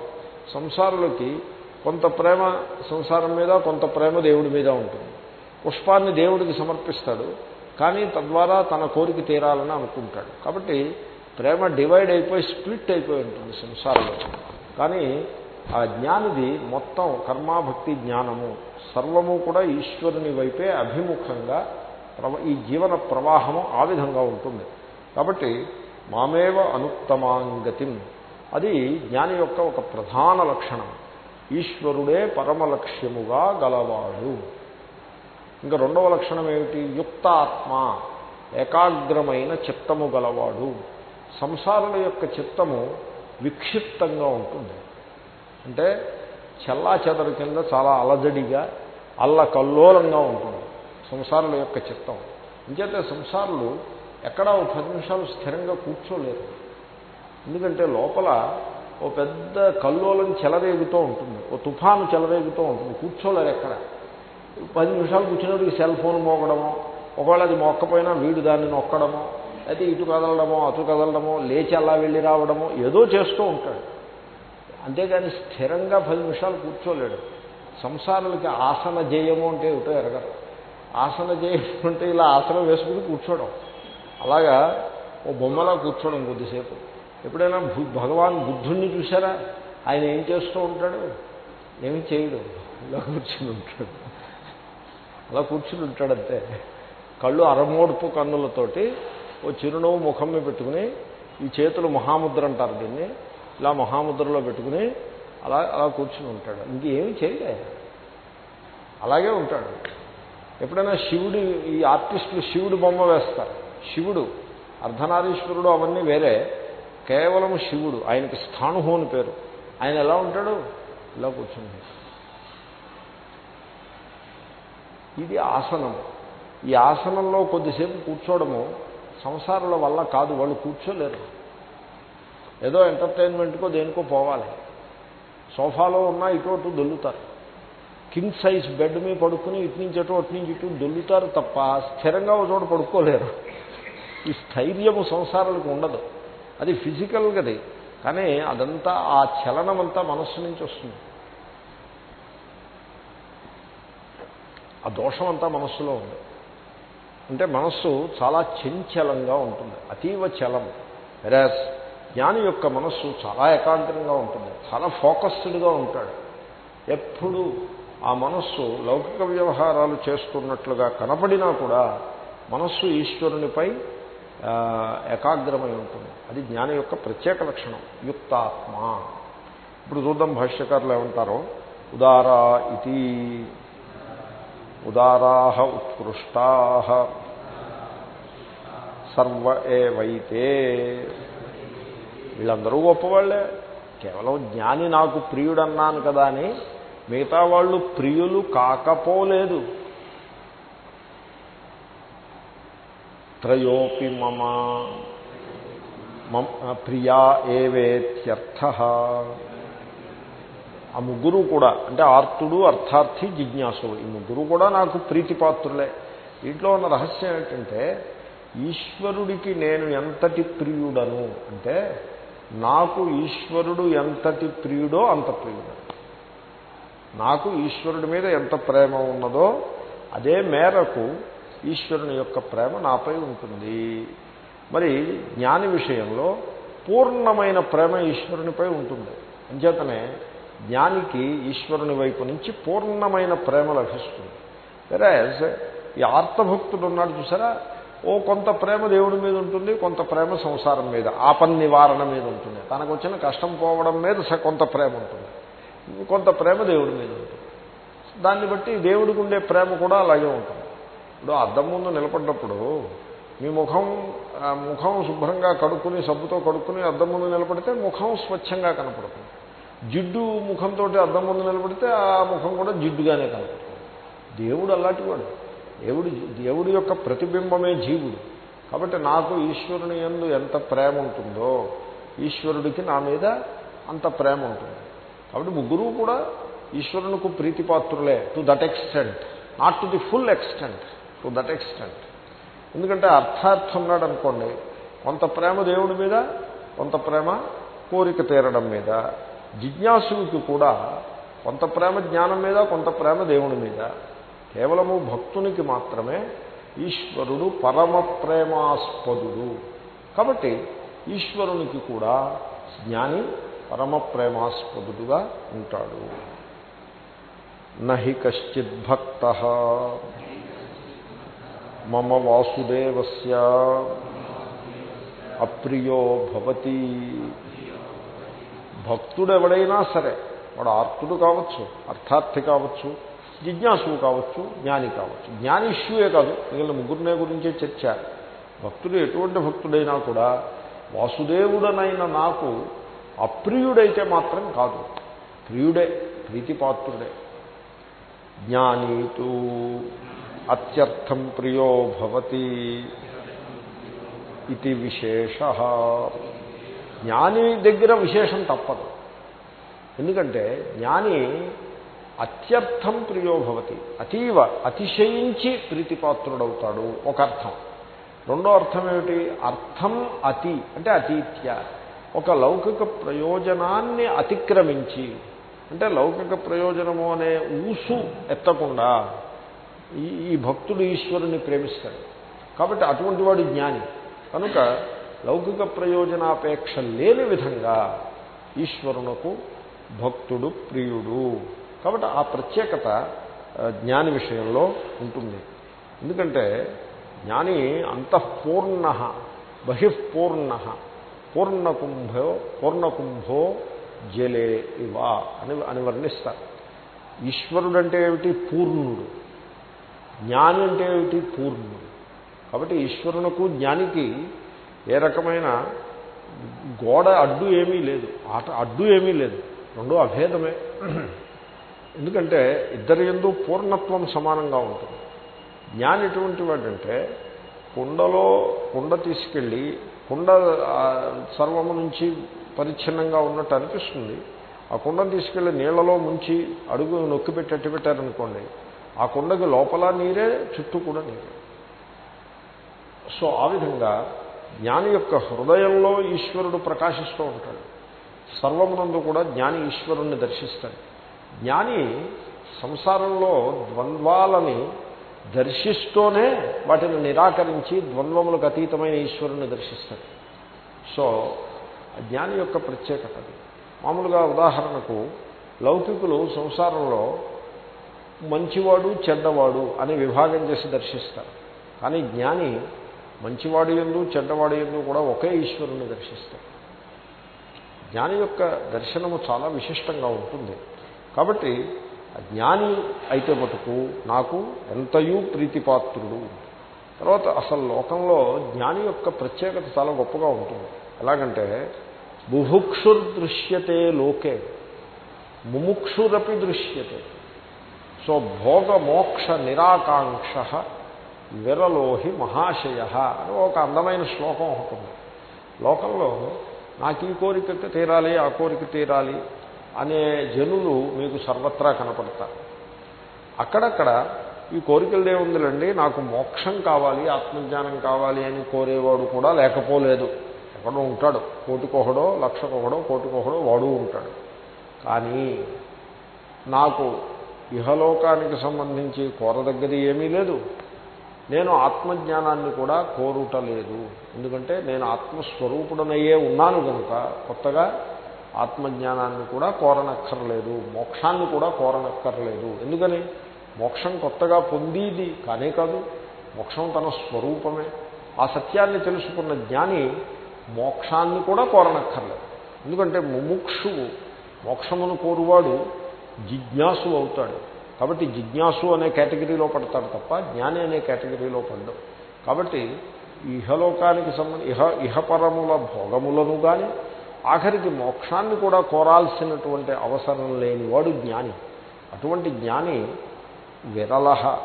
సంసారులకి కొంత ప్రేమ సంసారం మీద కొంత ప్రేమ దేవుడి మీద ఉంటుంది. పుష్పాన్ని దేవుడికి సమర్పిస్తాడు కానీ తద్వారా తన కోరిక తీరాలని అనుకుంటాడు. కాబట్టి ప్రేమ డివైడ్ అయిపోయి స్ప్లిట్ అయిపోయి ఉంటుంది సంసారంలో. కానీ ఆ జ్ఞానిది మొత్తం కర్మాభక్తి జ్ఞానము. సర్వము కూడా ఈశ్వరుని వైపే అభిముఖంగా ఈ జీవన ప్రవాహము ఆ విధంగా ఉంటుంది. కాబట్టి మామేవ అనుత్తమాంగతి అది జ్ఞాని యొక్క ఒక ప్రధాన లక్షణం. ఈశ్వరుడే పరమ లక్ష్యముగా గలవాడు. ఇంకా రెండవ లక్షణం ఏమిటి? యుక్తాత్మ ఏకాగ్రమైన చిత్తము గలవాడు. సంసారుల యొక్క చిత్తము విక్షిప్తంగా ఉంటుంది. అంటే చెల్లాచెదరు కింద చాలా అలజడిగా అల్లకల్లోలంగా ఉంటుంది. సంసారుల యొక్క చిత్తం. ఇంకైతే సంసారులు ఎక్కడా ఒక పది నిమిషాలు స్థిరంగా కూర్చోలేరు. ఎందుకంటే లోపల ఓ పెద్ద కల్లోలం చెలరేగుతూ ఉంటుంది. ఓ తుఫాను చెలరేగుతూ ఉంటుంది. కూర్చోలేరు ఎక్కడ? పది నిమిషాలు కూర్చున్నప్పుడు సెల్ ఫోన్ మోగడమో ఒకవేళ అది మొక్కపోయినా వీడు దాన్ని నొక్కడమో అయితే ఇటు కదలడమో అటు కదలడమో లేచి అలా వెళ్ళి రావడమో ఏదో చేస్తూ ఉంటాడు. అంతేగాని స్థిరంగా పది నిమిషాలు కూర్చోలేడు. సంసారాలకి ఆసన జయము అంటే ఏమిటో ఎరగరు. ఆసన జయం అంటే ఇలా ఆసనం వేసుకుని కూర్చోవడం అలాగా ఓ బొమ్మలా కూర్చోవడం కొద్దిసేపు. ఎప్పుడైనా భగవాన్ బుద్ధుణ్ణి చూసారా ఆయన ఏం చేస్తూ ఉంటాడు? ఏమి చేయడు. ఇలా కూర్చుని ఉంటాడు. అలా కూర్చుని ఉంటాడంతే. కళ్ళు అరమోడుపు కన్నులతోటి ఓ చిరునవ్వు ముఖం మీద పెట్టుకుని ఈ చేతులు మహాముద్ర అంటారు దీన్ని. ఇలా మహాముద్రలో పెట్టుకుని అలా అలా కూర్చుని ఉంటాడు. ఇంకేమి చేయలే అలాగే ఉంటాడు. ఎప్పుడైనా శివుడు ఈ ఆర్టిస్టులు శివుడు బొమ్మ వేస్తారు. శివుడు అర్ధనారీశ్వరుడు అవన్నీ వేరే. కేవలం శివుడు ఆయనకి స్థాణుహు అని పేరు. ఆయన ఎలా ఉంటాడు? ఇలా కూర్చుంది ఇది ఆసనం. ఈ ఆసనంలో కొద్దిసేపు కూర్చోవడము సంసారాల వల్ల కాదు వాళ్ళు కూర్చోలేరు. ఏదో ఎంటర్టైన్మెంట్కో దేనికో పోవాలి. సోఫాలో ఉన్నా ఇటు అటు దొల్లుతారు. కింగ్ సైజ్ బెడ్ మీద పడుకుని ఇటు నుంచి అటు అటు నుంచి ఇటు దొల్లుతారు తప్ప స్థిరంగా ఒక చోట పడుకోలేరు. ఈ స్థైర్యము సంసారాలకు ఉండదు. అది ఫిజికల్గది కానీ అదంతా ఆ చలనం అంతా మనస్సు నుంచి వస్తుంది. ఆ దోషం అంతా మనస్సులో ఉంది. అంటే మనస్సు చాలా చంచలంగా ఉంటుంది అతీవ చలం. వెరాజ్ జ్ఞాని యొక్క మనస్సు చాలా ఏకాంతంగా ఉంటుంది చాలా ఫోకస్డ్గా ఉంటాడు. ఎప్పుడు ఆ మనస్సు లౌకిక వ్యవహారాలు చేస్తున్నట్లుగా కనపడినా కూడా మనస్సు ఈశ్వరునిపై ఏకాగ్రమై ఉంటుంది. అది జ్ఞాని యొక్క ప్రత్యేక లక్షణం యుక్తాత్మ. ఇప్పుడు చూద్దాం భాష్యకారులు ఏమంటారో. ఉదారా ఇది ఉదారాహ ఉత్కృష్టా సర్వ ఏవైతే. వీళ్ళందరూ గొప్పవాళ్ళే. కేవలం జ్ఞాని నాకు ప్రియుడన్నాను కదా అని మిగతా వాళ్ళు ప్రియులు కాకపోలేదు. త్రయోపి మమ ప్రియా ఏవేత్యర్థ. ఆ ముగ్గురు కూడా అంటే ఆర్తుడు అర్థార్థి జిజ్ఞాసుడు ఈ ముగ్గురు కూడా నాకు ప్రీతిపాత్రులే. దీంట్లో ఉన్న రహస్యం ఏంటంటే ఈశ్వరుడికి నేను ఎంతటి ప్రియుడను అంటే నాకు ఈశ్వరుడు ఎంతటి ప్రియుడో అంత ప్రియుడు. నాకు ఈశ్వరుడి మీద ఎంత ప్రేమ ఉన్నదో అదే మేరకు ఈశ్వరుని యొక్క ప్రేమ నాపై ఉంటుంది. మరి జ్ఞాని విషయంలో పూర్ణమైన ప్రేమ ఈశ్వరునిపై ఉంటుంది. అంచేతనే జ్ఞానికి ఈశ్వరుని వైపు నుంచి పూర్ణమైన ప్రేమ లభిస్తుంది. వెరాజ్ ఈ ఆర్తభక్తుడు ఉన్నాడు చూసారా? ఓ కొంత ప్రేమ దేవుడి మీద ఉంటుంది కొంత ప్రేమ సంసారం మీద ఆపన్ నివారణ మీద ఉంటుంది. తనకు వచ్చిన కష్టం పోవడం మీద కొంత ప్రేమ ఉంటుంది. కొంత ప్రేమ దేవుడి మీద ఉంటుంది. దాన్ని బట్టి దేవుడికి ఉండే ప్రేమ కూడా అలాగే ఉంటుంది. ఇప్పుడు అద్దం ముందు నిలబడ్డప్పుడు మీ ముఖం ముఖం శుభ్రంగా కడుక్కుని సబ్బుతో కడుక్కుని అద్దం ముందు నిలబడితే ముఖం స్వచ్ఛంగా కనపడుతుంది. జిడ్డు ముఖంతో అద్దం ముందు నిలబడితే ఆ ముఖం కూడా జిడ్డుగానే కనపడుతుంది. దేవుడు అలాంటి వాడు. దేవుడు దేవుడి యొక్క ప్రతిబింబమే జీవుడు. కాబట్టి నాకు ఈశ్వరుని ఎందు ఎంత ప్రేమ ఉంటుందో ఈశ్వరుడికి నా మీద అంత ప్రేమ ఉంటుంది. కాబట్టి ముగ్గురు కూడా ఈశ్వరునికి ప్రీతిపాత్రులే to that extent not to the full extent to that extent ఎందుకంటే అర్థార్థం ఉన్నాడు అనుకోండి కొంత ప్రేమ దేవుడి మీద కొంత ప్రేమ కోరిక తీరడం మీద. జిజ్ఞాసుకి కూడా కొంత ప్రేమ జ్ఞానం మీద కొంత ప్రేమ దేవుని మీద. కేవలము భక్తునికి మాత్రమే ఈశ్వరుడు పరమ ప్రేమాస్పదుడు. కాబట్టి ఈశ్వరునికి కూడా జ్ఞాని పరమ ప్రేమాస్పదుడుగా ఉంటాడు. నహి కశ్చిద్ భక్త. మమ వాసుదేవస్య. అప్రియో భవతి. భక్తుడు ఎవడైనా సరే వాడు ఆర్తుడు కావచ్చు అర్థార్థి కావచ్చు జిజ్ఞాసువు కావచ్చు జ్ఞాని కావచ్చు. జ్ఞాని ఇష్యూయే కాదు మిగిలిన ముగ్గురునే గురించే చర్చ. భక్తుడు ఎటువంటి భక్తుడైనా కూడా వాసుదేవుడనైన నాకు అప్రియుడైతే మాత్రం కాదు. ప్రియుడే ప్రీతిపాత్రుడే. జ్ఞానీతూ అత్యర్థం ప్రియో భవతి. ఇది విశేష. జ్ఞాని దగ్గర విశేషం తప్పదు. ఎందుకంటే జ్ఞాని అత్యర్థం ప్రియోభవతి అతీవ అతిశయించి ప్రీతిపాత్రుడవుతాడు ఒక అర్థం రెండో అర్థం ఏమిటి? అర్థం అతి అంటే అతీత్య. ఒక లౌకిక ప్రయోజనాన్ని అతిక్రమించి అంటే లౌకిక ప్రయోజనము అనే ఊసు ఎత్తకుండా ఈ ఈ భక్తుడు ఈశ్వరుని ప్రేమిస్తాడు. కాబట్టి అటువంటి వాడు జ్ఞాని. కనుక లౌకిక ప్రయోజనాపేక్ష లేని విధంగా ఈశ్వరునకు భక్తుడు ప్రియుడు. కాబట్టి ఆ ప్రత్యేకత జ్ఞాని విషయంలో ఉంటుంది. ఎందుకంటే జ్ఞాని అంతఃపూర్ణ బహిఃపూర్ణ పూర్ణకుంభో పూర్ణకుంభో జలే ఇవా అని అని వర్ణిస్తారు. ఈశ్వరుడు అంటే ఏమిటి? పూర్ణుడు. జ్ఞాని అంటే ఏమిటి? పూర్ణుడు. కాబట్టి ఈశ్వరునకు జ్ఞానికి ఏ రకమైన గోడ అడ్డు ఏమీ లేదు. ఆట అడ్డు ఏమీ లేదు. రెండు అభేదమే. ఎందుకంటే ఇద్దరి ఎందు పూర్ణత్వం సమానంగా ఉంటుంది. జ్ఞాని ఎటువంటి వాడంటే కుండలో కుండ తీసుకెళ్ళి కుండ సర్వము నుంచి పరిచ్ఛిన్నంగా ఉన్నట్టు అనిపిస్తుంది. ఆ కుండను తీసుకెళ్ళి నీళ్ళలో ముంచి అడుగు నొక్కి పెట్టి అట్టి పెట్టారనుకోండి ఆ కుండకి లోపల నీరే చుట్టూ కూడా నీరే. సో ఆ విధంగా జ్ఞాని యొక్క హృదయంలో ఈశ్వరుడు ప్రకాశిస్తూ ఉంటాడు. సర్వమునందు కూడా జ్ఞాని ఈశ్వరుణ్ణి దర్శిస్తాడు. జ్ఞాని సంసారంలో ద్వంద్వాలని దర్శిస్తూనే వాటిని నిరాకరించి ద్వంద్వములకు అతీతమైన ఈశ్వరుణ్ణి దర్శిస్తాడు. సో జ్ఞాని యొక్క ప్రత్యేకత అది. మామూలుగా ఉదాహరణకు లౌకికులు సంసారంలో మంచివాడు చెడ్డవాడు అని విభాగం చేసి దర్శిస్తారు. కానీ జ్ఞాని మంచివాడు ఎందు చెడ్డవాడు ఎందు కూడా ఒకే ఈశ్వరుని దర్శిస్తాం జ్ఞాని యొక్క దర్శనము చాలా విశిష్టంగా ఉంటుంది. కాబట్టి జ్ఞాని అయితే మటుకు నాకు ఎంతయూ ప్రీతిపాత్రుడు. తర్వాత అసలు లోకంలో జ్ఞాని యొక్క ప్రత్యేకత చాలా గొప్పగా ఉంటుంది. ఎలాగంటే బుభుక్షుర్దృశ్యతే లోకే ముముక్షురపి దృశ్యతే. సో భోగమోక్ష నిరాకాంక్ష విరలోహి మహాశయ అని ఒక అందమైన శ్లోకం ఒకటి. ఉంది లోకంలో నాకు ఈ కోరిక తీరాలి ఆ కోరిక తీరాలి అనే జనులు మీకు సర్వత్రా కనపడతారు. అక్కడక్కడ ఈ కోరికలు ఉందిలండి నాకు మోక్షం కావాలి ఆత్మజ్ఞానం కావాలి అని కోరేవాడు కూడా లేకపోలేదు. ఎక్కడో ఉంటాడు కోటికొకడో లక్షకొకడో కోటికొకడో వాడు ఉంటాడు. కానీ నాకు ఇహలోకానికి సంబంధించి కోరదగ్గది ఏమీ లేదు. నేను ఆత్మజ్ఞానాన్ని కూడా కోరుటలేదు. ఎందుకంటే నేను ఆత్మస్వరూపుడనయ్యే ఉన్నాను కనుక కొత్తగా ఆత్మజ్ఞానాన్ని కూడా కోరనక్కర్లేదు. మోక్షాన్ని కూడా కోరనక్కర్లేదు. ఎందుకని? మోక్షం కొత్తగా పొందేది కానే కాదు మోక్షం తన స్వరూపమే. ఆ సత్యాన్ని తెలుసుకున్న జ్ఞాని మోక్షాన్ని కూడా కోరనక్కర్లేదు. ఎందుకంటే ముముక్షువు మోక్షమును కోరువాడు జిజ్ఞాసు అవుతాడు. కాబట్టి జిజ్ఞాసు అనే కేటగిరీలో పడతాడు తప్ప జ్ఞాని అనే కేటగిరీలో పడ్డం. కాబట్టి ఇహలోకానికి సంబంధించి ఇహ ఇహపరముల భోగములను కానీ ఆఖరికి మోక్షాన్ని కూడా కోరాల్సినటువంటి అవసరం లేనివాడు జ్ఞాని. అటువంటి జ్ఞాని విరలహ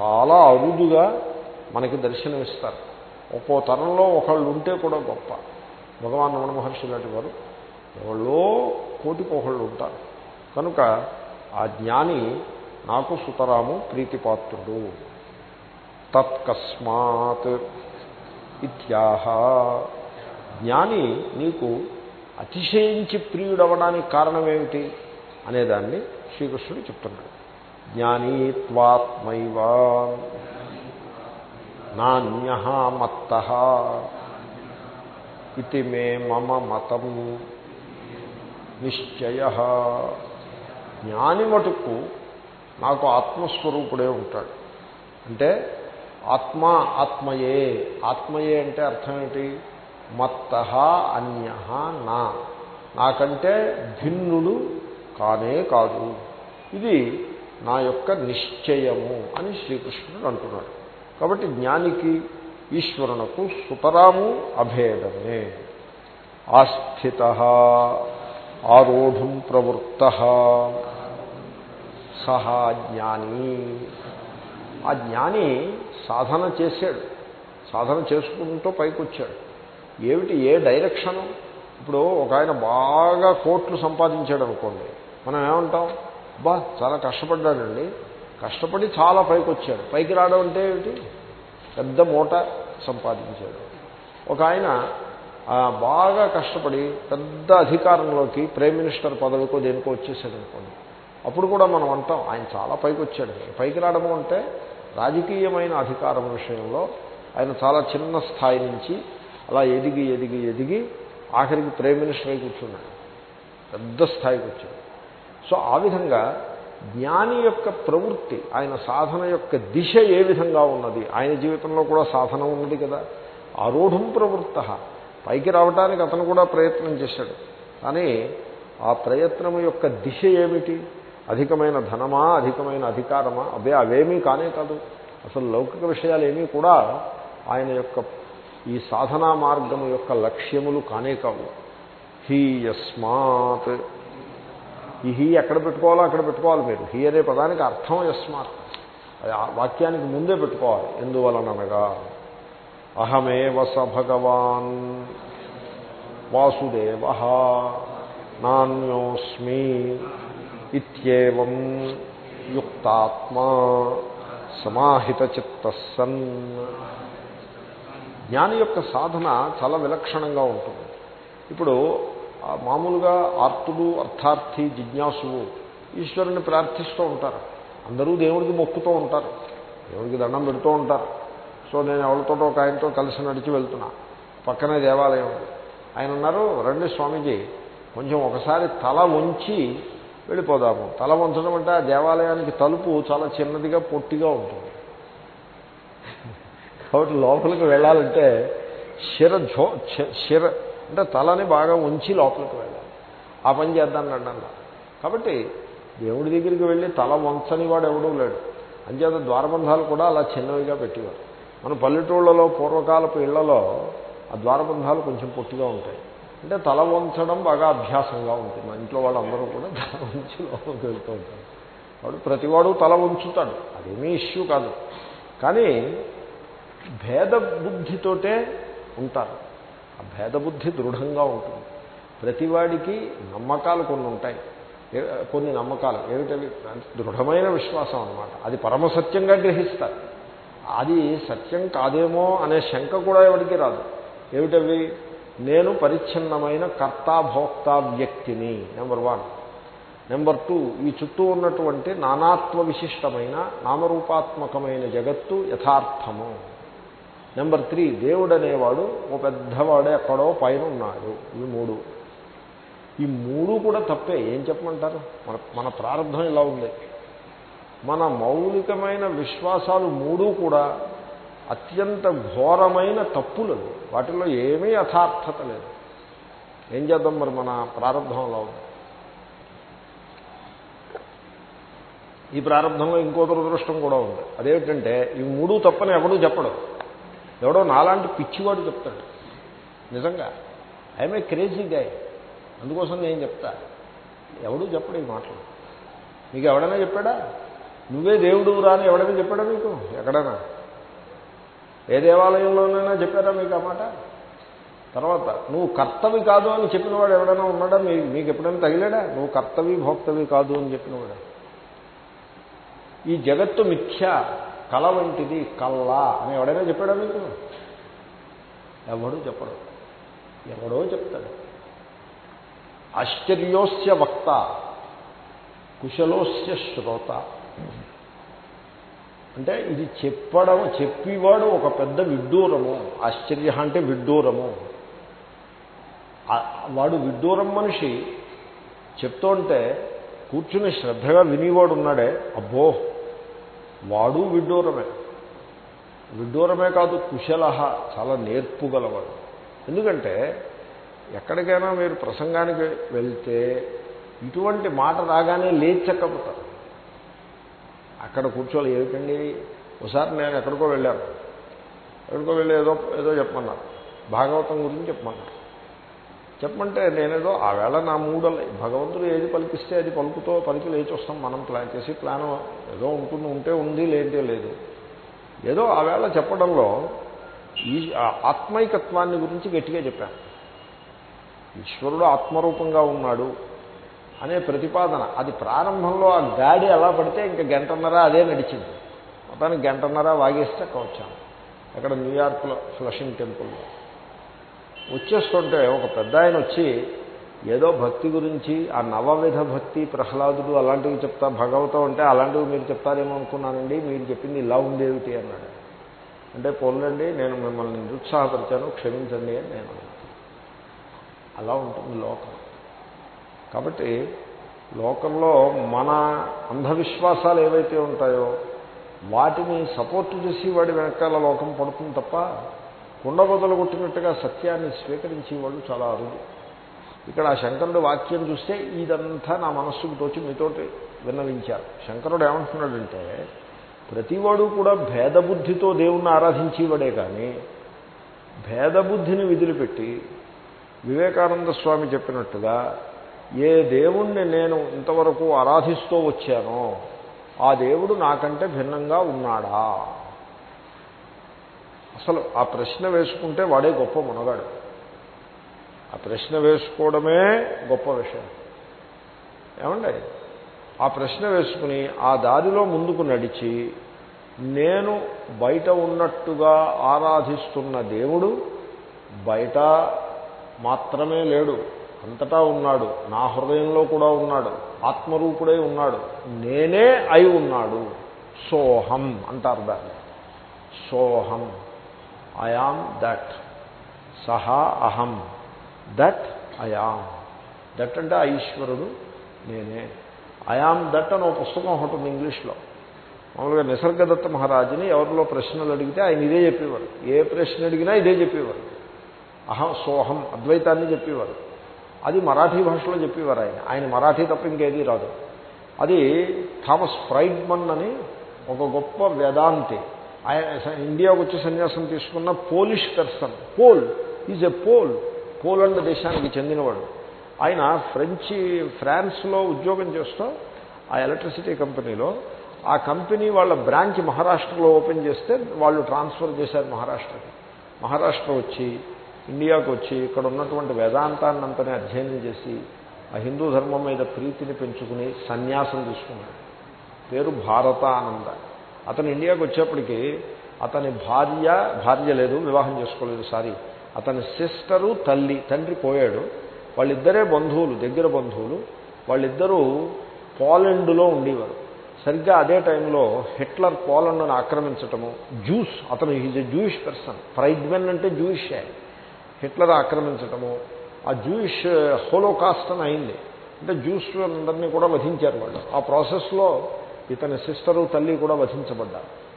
చాలా అరుదుగా మనకి దర్శనమిస్తారు. ఒక్కో తరంలో ఒకళ్ళు ఉంటే కూడా గొప్ప. భగవాన్ రమణ మహర్షి లాంటి వారు ఎవరో కోటికి ఒకళ్ళు ఉంటారు. కనుక ఆ జ్ఞాని నాకు సుతరాము ప్రీతిపాత్రుడు. తత్కస్మాత్ ఇత్యాహ. జ్ఞాని నీకు అతిశయించి ప్రియుడవడానికి కారణమేమిటి? అనేదాన్ని శ్రీకృష్ణుడు చెప్తున్నాడు. జ్ఞానీత్వాత్మైవ నాణ్య మత్త ఇది మే మమ మతం నిశ్చయ. జ్ఞాని మటుకు నాకు ఆత్మస్వరూపుడే ఉంటాడు. అంటే ఆత్మ ఆత్మయే. ఆత్మయే అంటే అర్థం ఏమిటి? మత్త అన్య నా. నాకంటే భిన్నుడు కానే కాదు. ఇది నా యొక్క నిశ్చయము అని శ్రీకృష్ణుడు అంటున్నాడు. కాబట్టి జ్ఞానికి ఈశ్వరునకు సుతరాము అభేదమే. ఆస్థిత ఆరోఢుం ప్రవృత్త. సహా జ్ఞాని ఆ జ్ఞాని సాధన చేశాడు. సాధన చేసుకుంటూ పైకి వచ్చాడు ఏమిటి? ఏ డైరెక్షను? ఇప్పుడు ఒక ఆయన బాగా కోట్లు సంపాదించాడు అనుకోండి మనం ఏమంటాం? బా చాలా కష్టపడ్డాడండి. కష్టపడి చాలా పైకి వచ్చాడు పైకి రావడం అంటే ఏమిటి? పెద్ద మూట సంపాదించాడు. ఒక ఆయన బాగా కష్టపడి పెద్ద అధికారంలోకి ప్రైమ్ మినిస్టర్ పదవికో దేనికో వచ్చేసాడు అనుకోండి అప్పుడు కూడా మనం అంటాం ఆయన చాలా పైకి వచ్చాడు పైకి రావడము అంటే రాజకీయమైన అధికారం విషయంలో ఆయన చాలా చిన్న స్థాయి నుంచి అలా ఎదిగి ఎదిగి ఎదిగి ఆఖరికి ప్రైమ్ మినిస్టర్ అయి కూర్చున్నాడు. పెద్ద స్థాయికి వచ్చాడు. సో ఆ విధంగా జ్ఞాని యొక్క ప్రవృత్తి ఆయన సాధన యొక్క దిశ ఏ విధంగా ఉన్నది? ఆయన జీవితంలో కూడా సాధన ఉన్నది కదా. ఆరూఢం ప్రవృత్త. పైకి రావడానికి అతను కూడా ప్రయత్నం చేశాడు. కానీ ఆ ప్రయత్నం యొక్క దిశ ఏమిటి? అధికమైన ధనమా అధికమైన అధికారమా? అవే అవేమీ కానే కాదు. అసలు లౌకిక విషయాలు ఏమీ కూడా ఆయన యొక్క ఈ సాధనా మార్గము యొక్క లక్ష్యములు కానే కావు. హీ యస్మాత్. ఈ హీ ఎక్కడ పెట్టుకోవాలో అక్కడ పెట్టుకోవాలి మీరు. హీ అనే పదానికి అర్థం యస్మాత్. అది వాక్యానికి ముందే పెట్టుకోవాలి. ఎందువలనగా అహమేవ స భగవాన్ వాసుదేవ నాన్యోస్మి ఇత్యేవం యుక్తాత్మా సమాహితచిత్త సన్ జ్ఞాని యొక్క సాధన చాలా విలక్షణంగా ఉంటుంది. ఇప్పుడు మామూలుగా ఆర్తుడు అర్థార్థి జిజ్ఞాసువు ఈశ్వరుని ప్రార్థిస్తూ ఉంటారు. అందరూ దేవుడికి మొక్కుతూ ఉంటారు. దేవుడికి దండం పెడుతూ ఉంటారు. సో నేను ఎవరితోటో ఒక ఆయనతో కలిసి నడిచి వెళ్తున్నా. పక్కనే దేవాలయం ఆయన ఉన్నారు రండి స్వామీజీ కొంచెం ఒకసారి తల వంచి వెళ్ళిపోదాము. తల వంచడం అంటే ఆ దేవాలయానికి తలుపు చాలా చిన్నదిగా పొట్టిగా ఉంటుంది. కాబట్టి లోపలికి వెళ్ళాలంటే శిర ఝో శిర అంటే తలని బాగా ఉంచి లోపలికి వెళ్ళాలి. ఆ పని చేద్దాం రండి కాబట్టి దేవుడి దగ్గరికి వెళ్ళి తల వంచని వాడు ఎవడూ లేడు. అంచేత ద్వారబంధాలు కూడా అలా చిన్నవిగా పెట్టేవారు. మన పల్లెటూళ్ళలో పూర్వకాలపు ఇళ్ళలో ఆ ద్వారబంధాలు కొంచెం పొట్టిగా ఉంటాయి. అంటే తల వంచడం బాగా అభ్యాసంగా ఉంటుంది. మా ఇంట్లో వాళ్ళందరూ కూడా తల వంచి లోపలికి వెళ్తూ ఉంటారు. వాడు ప్రతివాడు తల వంచుతాడు. అదేమీ ఇష్యూ కాదు. కానీ భేద బుద్ధితోటే ఉంటారు. ఆ భేద బుద్ధి దృఢంగా ఉంటుంది. ప్రతివాడికి నమ్మకాలు కొన్ని ఉంటాయి. కొన్ని నమ్మకాలు. ఏమిటవి? దృఢమైన విశ్వాసం అన్నమాట. అది పరమసత్యంగా గ్రహిస్తారు. అది సత్యం కాదేమో అనే శంక కూడా ఎవరికి రాదు. ఏమిటవి? నేను పరిచ్ఛిన్నమైన కర్తాభోక్త వ్యక్తిని నెంబర్ వన్. నెంబర్ టూ ఈ చుట్టూ ఉన్నటువంటి నానాత్వ విశిష్టమైన నామరూపాత్మకమైన జగత్తు యథార్థము. నెంబర్ త్రీ దేవుడు అనేవాడు ఓ పెద్దవాడే ఎక్కడో పైన ఉన్నాడు. ఈ మూడు. ఈ మూడు కూడా తప్పే ఏం చెప్పమంటారు? మన మన ప్రారంభం ఇలా ఉంది. మన మౌలికమైన విశ్వాసాలు మూడు కూడా అత్యంత ఘోరమైన తప్పులు వాటిల్లో ఏమీ యథార్థత లేదు. ఏం చేద్దాం మరి మన ప్రారంభంలో? ఈ ప్రారంభంలో ఇంకో దురదృష్టం కూడా ఉంది. అదేమిటంటే ఈ మూడు తప్పని ఎవడూ చెప్పడు. ఎవడో నాలాంటి పిచ్చివాడు చెప్తాడు. నిజంగా ఐఎమ్ ఏ క్రేజీ గాయ్ అందుకోసం నేను చెప్తా. ఎవడూ చెప్పడు ఈ మాటలు. మీకు ఎవడైనా చెప్పాడా? నువ్వే దేవుడు రాని ఎవడైనా చెప్పాడా మీకు ఎక్కడైనా? ఏ దేవాలయంలోనైనా చెప్పారా మీకు ఆ మాట? తర్వాత నువ్వు కర్తవి కాదు అని చెప్పినవాడు ఎవడైనా ఉన్నాడా? మీ మీకు ఎప్పుడైనా తగిలాడా? నువ్వు కర్తవి భోక్తవి కాదు అని చెప్పినవాడు. ఈ జగత్తు మిథ్య కళ వంటిది కళ్ళ అని ఎవడైనా చెప్పాడా మీకు? ఎవడూ చెప్పడు. ఎవడో చెప్తాడు. ఆశ్చర్యోస్య వక్త కుశలోస్య శ్రోత. అంటే ఇది చెప్పడం చెప్పేవాడు ఒక పెద్ద విడ్డూరము. ఆశ్చర్య అంటే విడ్డూరము. వాడు విడ్డూరం మనిషి. చెప్తుంటే కూర్చుని శ్రద్ధగా వినివాడు ఉన్నాడే. అబ్బో వాడు విడ్డూరమే. విడ్డూరమే కాదు కుశల చాలా నేర్పుగలవాడు ఎందుకంటే ఎక్కడికైనా మీరు ప్రసంగానికి వెళ్తే ఇటువంటి మాట రాగానే లేచక్కపోతారు అక్కడ కూర్చోవాలి. ఏమిటండి ఒకసారి నేను ఎక్కడికో వెళ్ళాను. ఎక్కడికో వెళ్ళి ఏదో ఏదో చెప్పమన్నారు. భాగవతం గురించి చెప్పమన్నారు. చెప్పమంటే నేనేదో ఆ వేళ నా మూడలే. భగవంతుడు ఏది పలికిస్తే అది పలుకుతో పలికి లేచి వస్తాం మనం ప్లాన్ చేసి ప్లాన్ ఏదో ఉంటుంది ఉంటే ఉంది లేదే లేదు. ఏదో ఆ వేళ చెప్పడంలో ఈ ఆత్మైకత్వాన్ని గురించి గట్టిగా చెప్పాను. ఈశ్వరుడు ఆత్మరూపంగా ఉన్నాడు. అనే ప్రతిపాదన. అది ప్రారంభంలో ఆ గాడి ఎలా పడితే ఇంకా గంటన్నర అదే నడిచింది. మొత్తానికి గంటన్నర వాగేస్తే అక్కడ వచ్చాను అక్కడ న్యూయార్క్లో ఫ్లషింగ్ టెంపుల్లో. వచ్చేస్తుంటే ఒక పెద్ద ఆయన వచ్చి ఏదో భక్తి గురించి ఆ నవవిధ భక్తి ప్రహ్లాదుడు అలాంటివి చెప్తా భగవతం అంటే అలాంటివి మీరు చెప్తారేమో అనుకున్నానండి మీరు చెప్పింది ఇలా ఉండేవిటి అన్నాడు. అంటే పోలండి నేను మిమ్మల్ని నిరుత్సాహపరిచాను క్షమించండి అని నేను అలా ఉంటుంది లోకం. కాబట్టి లోకంలో మన అంధవిశ్వాసాలు ఏవైతే ఉంటాయో వాటిని సపోర్ట్ చేసి వాడి వెనకాల లోకం పడుతుంది తప్ప కుండ కొట్టినట్టుగా సత్యాన్ని స్వీకరించి వాళ్ళు చాలా అరుదు. ఇక్కడ ఆ శంకరుడు వాక్యం చూస్తే ఇదంతా నా మనస్సుకు తోచి మీతోటి విన్నవించారు. శంకరుడు ఏమంటున్నాడంటే ప్రతివాడు కూడా భేదబుద్ధితో దేవుణ్ణి ఆరాధించేవాడే కానీ భేదబుద్ధిని విదిలిపెట్టి వివేకానంద స్వామి చెప్పినట్టుగా ఏ దేవుణ్ణి నేను ఇంతవరకు ఆరాధిస్తూ వచ్చానో ఆ దేవుడు నాకంటే భిన్నంగా ఉన్నాడా? అసలు ఆ ప్రశ్న వేసుకుంటే వాడే గొప్ప మునగాడు. ఆ ప్రశ్న వేసుకోవడమే గొప్ప విషయం. ఏమండి? ఆ ప్రశ్న వేసుకుని ఆ దారిలో ముందుకు నడిచి నేను బయట ఉన్నట్టుగా ఆరాధిస్తున్న దేవుడు బయట మాత్రమే లేడు. అంతటా ఉన్నాడు. నా హృదయంలో కూడా ఉన్నాడు. ఆత్మరూపుడై ఉన్నాడు. నేనే అయి ఉన్నాడు. సోహం అంటారు దాన్ని. సోహం. ఐఆమ్ దట్ సహా అహం. దట్ ఐఆమ్ దట్ అంటే ఈశ్వరుడు నేనే. ఐఆమ్ దట్ అని ఒక పుస్తకం ఒకటి ఉంది ఇంగ్లీష్లో. మామూలుగా నిసర్గదత్త మహారాజుని ఎవరిలో ప్రశ్నలు అడిగితే ఆయన ఇదే చెప్పేవారు ఏ ప్రశ్న అడిగినా ఇదే చెప్పేవారు అహం సోహం అద్వైతాన్ని చెప్పేవారు అది మరాఠీ భాషలో చెప్పేవారు ఆయన. ఆయన మరాఠీ తప్ప ఇంకేదీ రాదు. అది థామస్ ఫ్రైడ్మన్ అని ఒక గొప్ప వేదాంతి. ఆయన ఇండియాకు వచ్చి సన్యాసం తీసుకున్న Polish person. Pole is a Pole. Poland దేశానికి చెందినవాడు. ఆయన ఫ్రెంచి ఫ్రాన్స్లో ఉద్యోగం చేస్తూ ఆ ఎలక్ట్రిసిటీ కంపెనీలో ఆ కంపెనీ వాళ్ళ బ్రాంచ్ మహారాష్ట్రలో ఓపెన్ చేస్తే వాళ్ళు ట్రాన్స్ఫర్ చేశారు మహారాష్ట్రకి. మహారాష్ట్ర వచ్చి ఇండియాకు వచ్చి ఇక్కడ ఉన్నటువంటి వేదాంతాన్ని అంతనే అధ్యయనం చేసి ఆ హిందూ ధర్మం మీద ప్రీతిని పెంచుకుని సన్యాసం తీసుకున్నాడు. పేరు భారతానంద అతను ఇండియాకు వచ్చేప్పటికి అతని భార్య భార్య లేదు వివాహం చేసుకోలేదు సారీ. అతని సిస్టరు తల్లి తండ్రి పోయాడు. వాళ్ళిద్దరే బంధువులు దగ్గర బంధువులు. వాళ్ళిద్దరూ పోలెండ్లో ఉండేవారు. సరిగ్గా అదే టైంలో హిట్లర్ పోలండ్ను ఆక్రమించటము జ్యూస్ అతను is a Jewish person. Friedman అంటే జూయిషే. హిట్లర్ ఆక్రమించటము ఆ జూయిష్ హోలోకాస్ట్ అని అయింది. అంటే జ్యూస్ అందరినీ కూడా వధించారు వాళ్ళు. ఆ ప్రాసెస్లో ఇతని సిస్టరు తల్లి కూడా వధించబడ్డారు.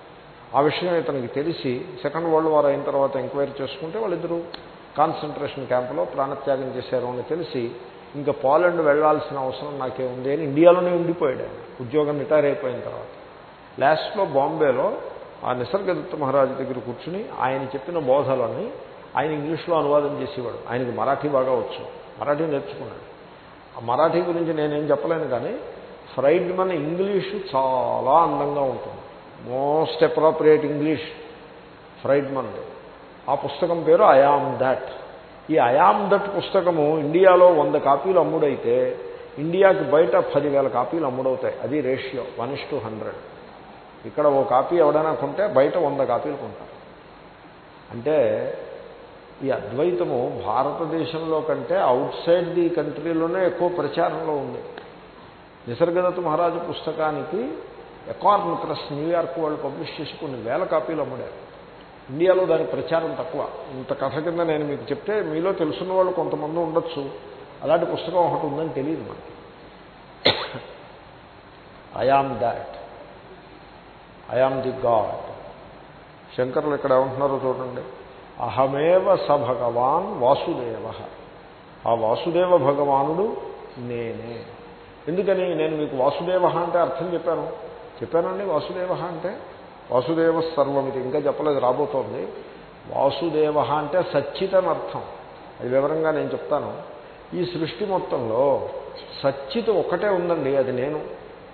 ఆ విషయం ఇతనికి తెలిసి సెకండ్ వరల్డ్ వార్ అయిన తర్వాత ఎంక్వైరీ చేసుకుంటే వాళ్ళిద్దరూ కాన్సన్ట్రేషన్ క్యాంపులో ప్రాణత్యాగం చేశారు అని తెలిసి ఇంకా పోలాండ్ వెళ్ళాల్సిన అవసరం నాకేముంది అని ఇండియాలోనే ఉండిపోయాడు ఆయన. ఉద్యోగం రిటైర్ అయిపోయిన తర్వాత. లాస్ట్లో బాంబేలో ఆ నిసర్గదత్త మహారాజు దగ్గర కూర్చుని ఆయన చెప్పిన బోధలని ఆయన ఇంగ్లీష్లో అనువాదం చేసేవాడు. ఆయనకి మరాఠీ బాగా వచ్చు. మరాఠీ నేర్చుకున్నాడు. ఆ మరాఠీ గురించి నేనేం చెప్పలేను కానీ ఫ్రైడ్మన్ ఇంగ్లీషు చాలా అందంగా ఉంటుంది. మోస్ట్ అప్రోప్రియేట్ ఇంగ్లీష్ ఫ్రైడ్మన్ ఆ పుస్తకం పేరు ఐఆమ్ దట్. ఈ అయామ్ దట్ పుస్తకము ఇండియాలో వంద కాపీలు అమ్ముడైతే ఇండియాకి బయట పదివేల కాపీలు అమ్ముడవుతాయి. అది ratio one is to hundred. ఇక్కడ ఓ కాపీ ఎవడైనా కొంటే బయట వంద కాపీలు కొంటారు. అంటే ఈ అద్వైతము భారతదేశంలో కంటే అవుట్ సైడ్ ది కంట్రీలోనే ఎక్కువ ప్రచారంలో ఉంది. నిసర్గదత్ మహారాజు పుస్తకానికి ఎకార్న్ ప్రెస్ న్యూయార్క్ వాళ్ళు పబ్లిష్ చేసి కొన్ని వేల కాపీలు అమ్ముడారు. ఇండియాలో దాని ప్రచారం తక్కువ. ఇంత కథ కింద నేను మీకు చెప్తే మీలో తెలుసున్న వాళ్ళు కొంతమంది ఉండొచ్చు. అలాంటి పుస్తకం ఒకటి ఉందని తెలియదు మనకి. I am that I am the God శంకర్లు ఇక్కడ ఏమంటున్నారో చూడండి. అహమేవ స భగవాన్ వాసుదేవ. ఆ వాసుదేవ భగవానుడు నేనే. ఎందుకని నేను మీకు వాసుదేవ అంటే అర్థం చెప్పాను? చెప్పానండి వాసుదేవ అంటే? వాసుదేవ సర్వమితి ఇంకా చెప్పలేదు రాబోతోంది. వాసుదేవ అంటే సచ్చిత్ అర్థం అది వివరంగా నేను చెప్తాను. ఈ సృష్టి మొత్తంలో సచ్చిత్ ఒకటే ఉందండి అది నేను.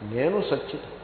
నేను సచ్చిత్.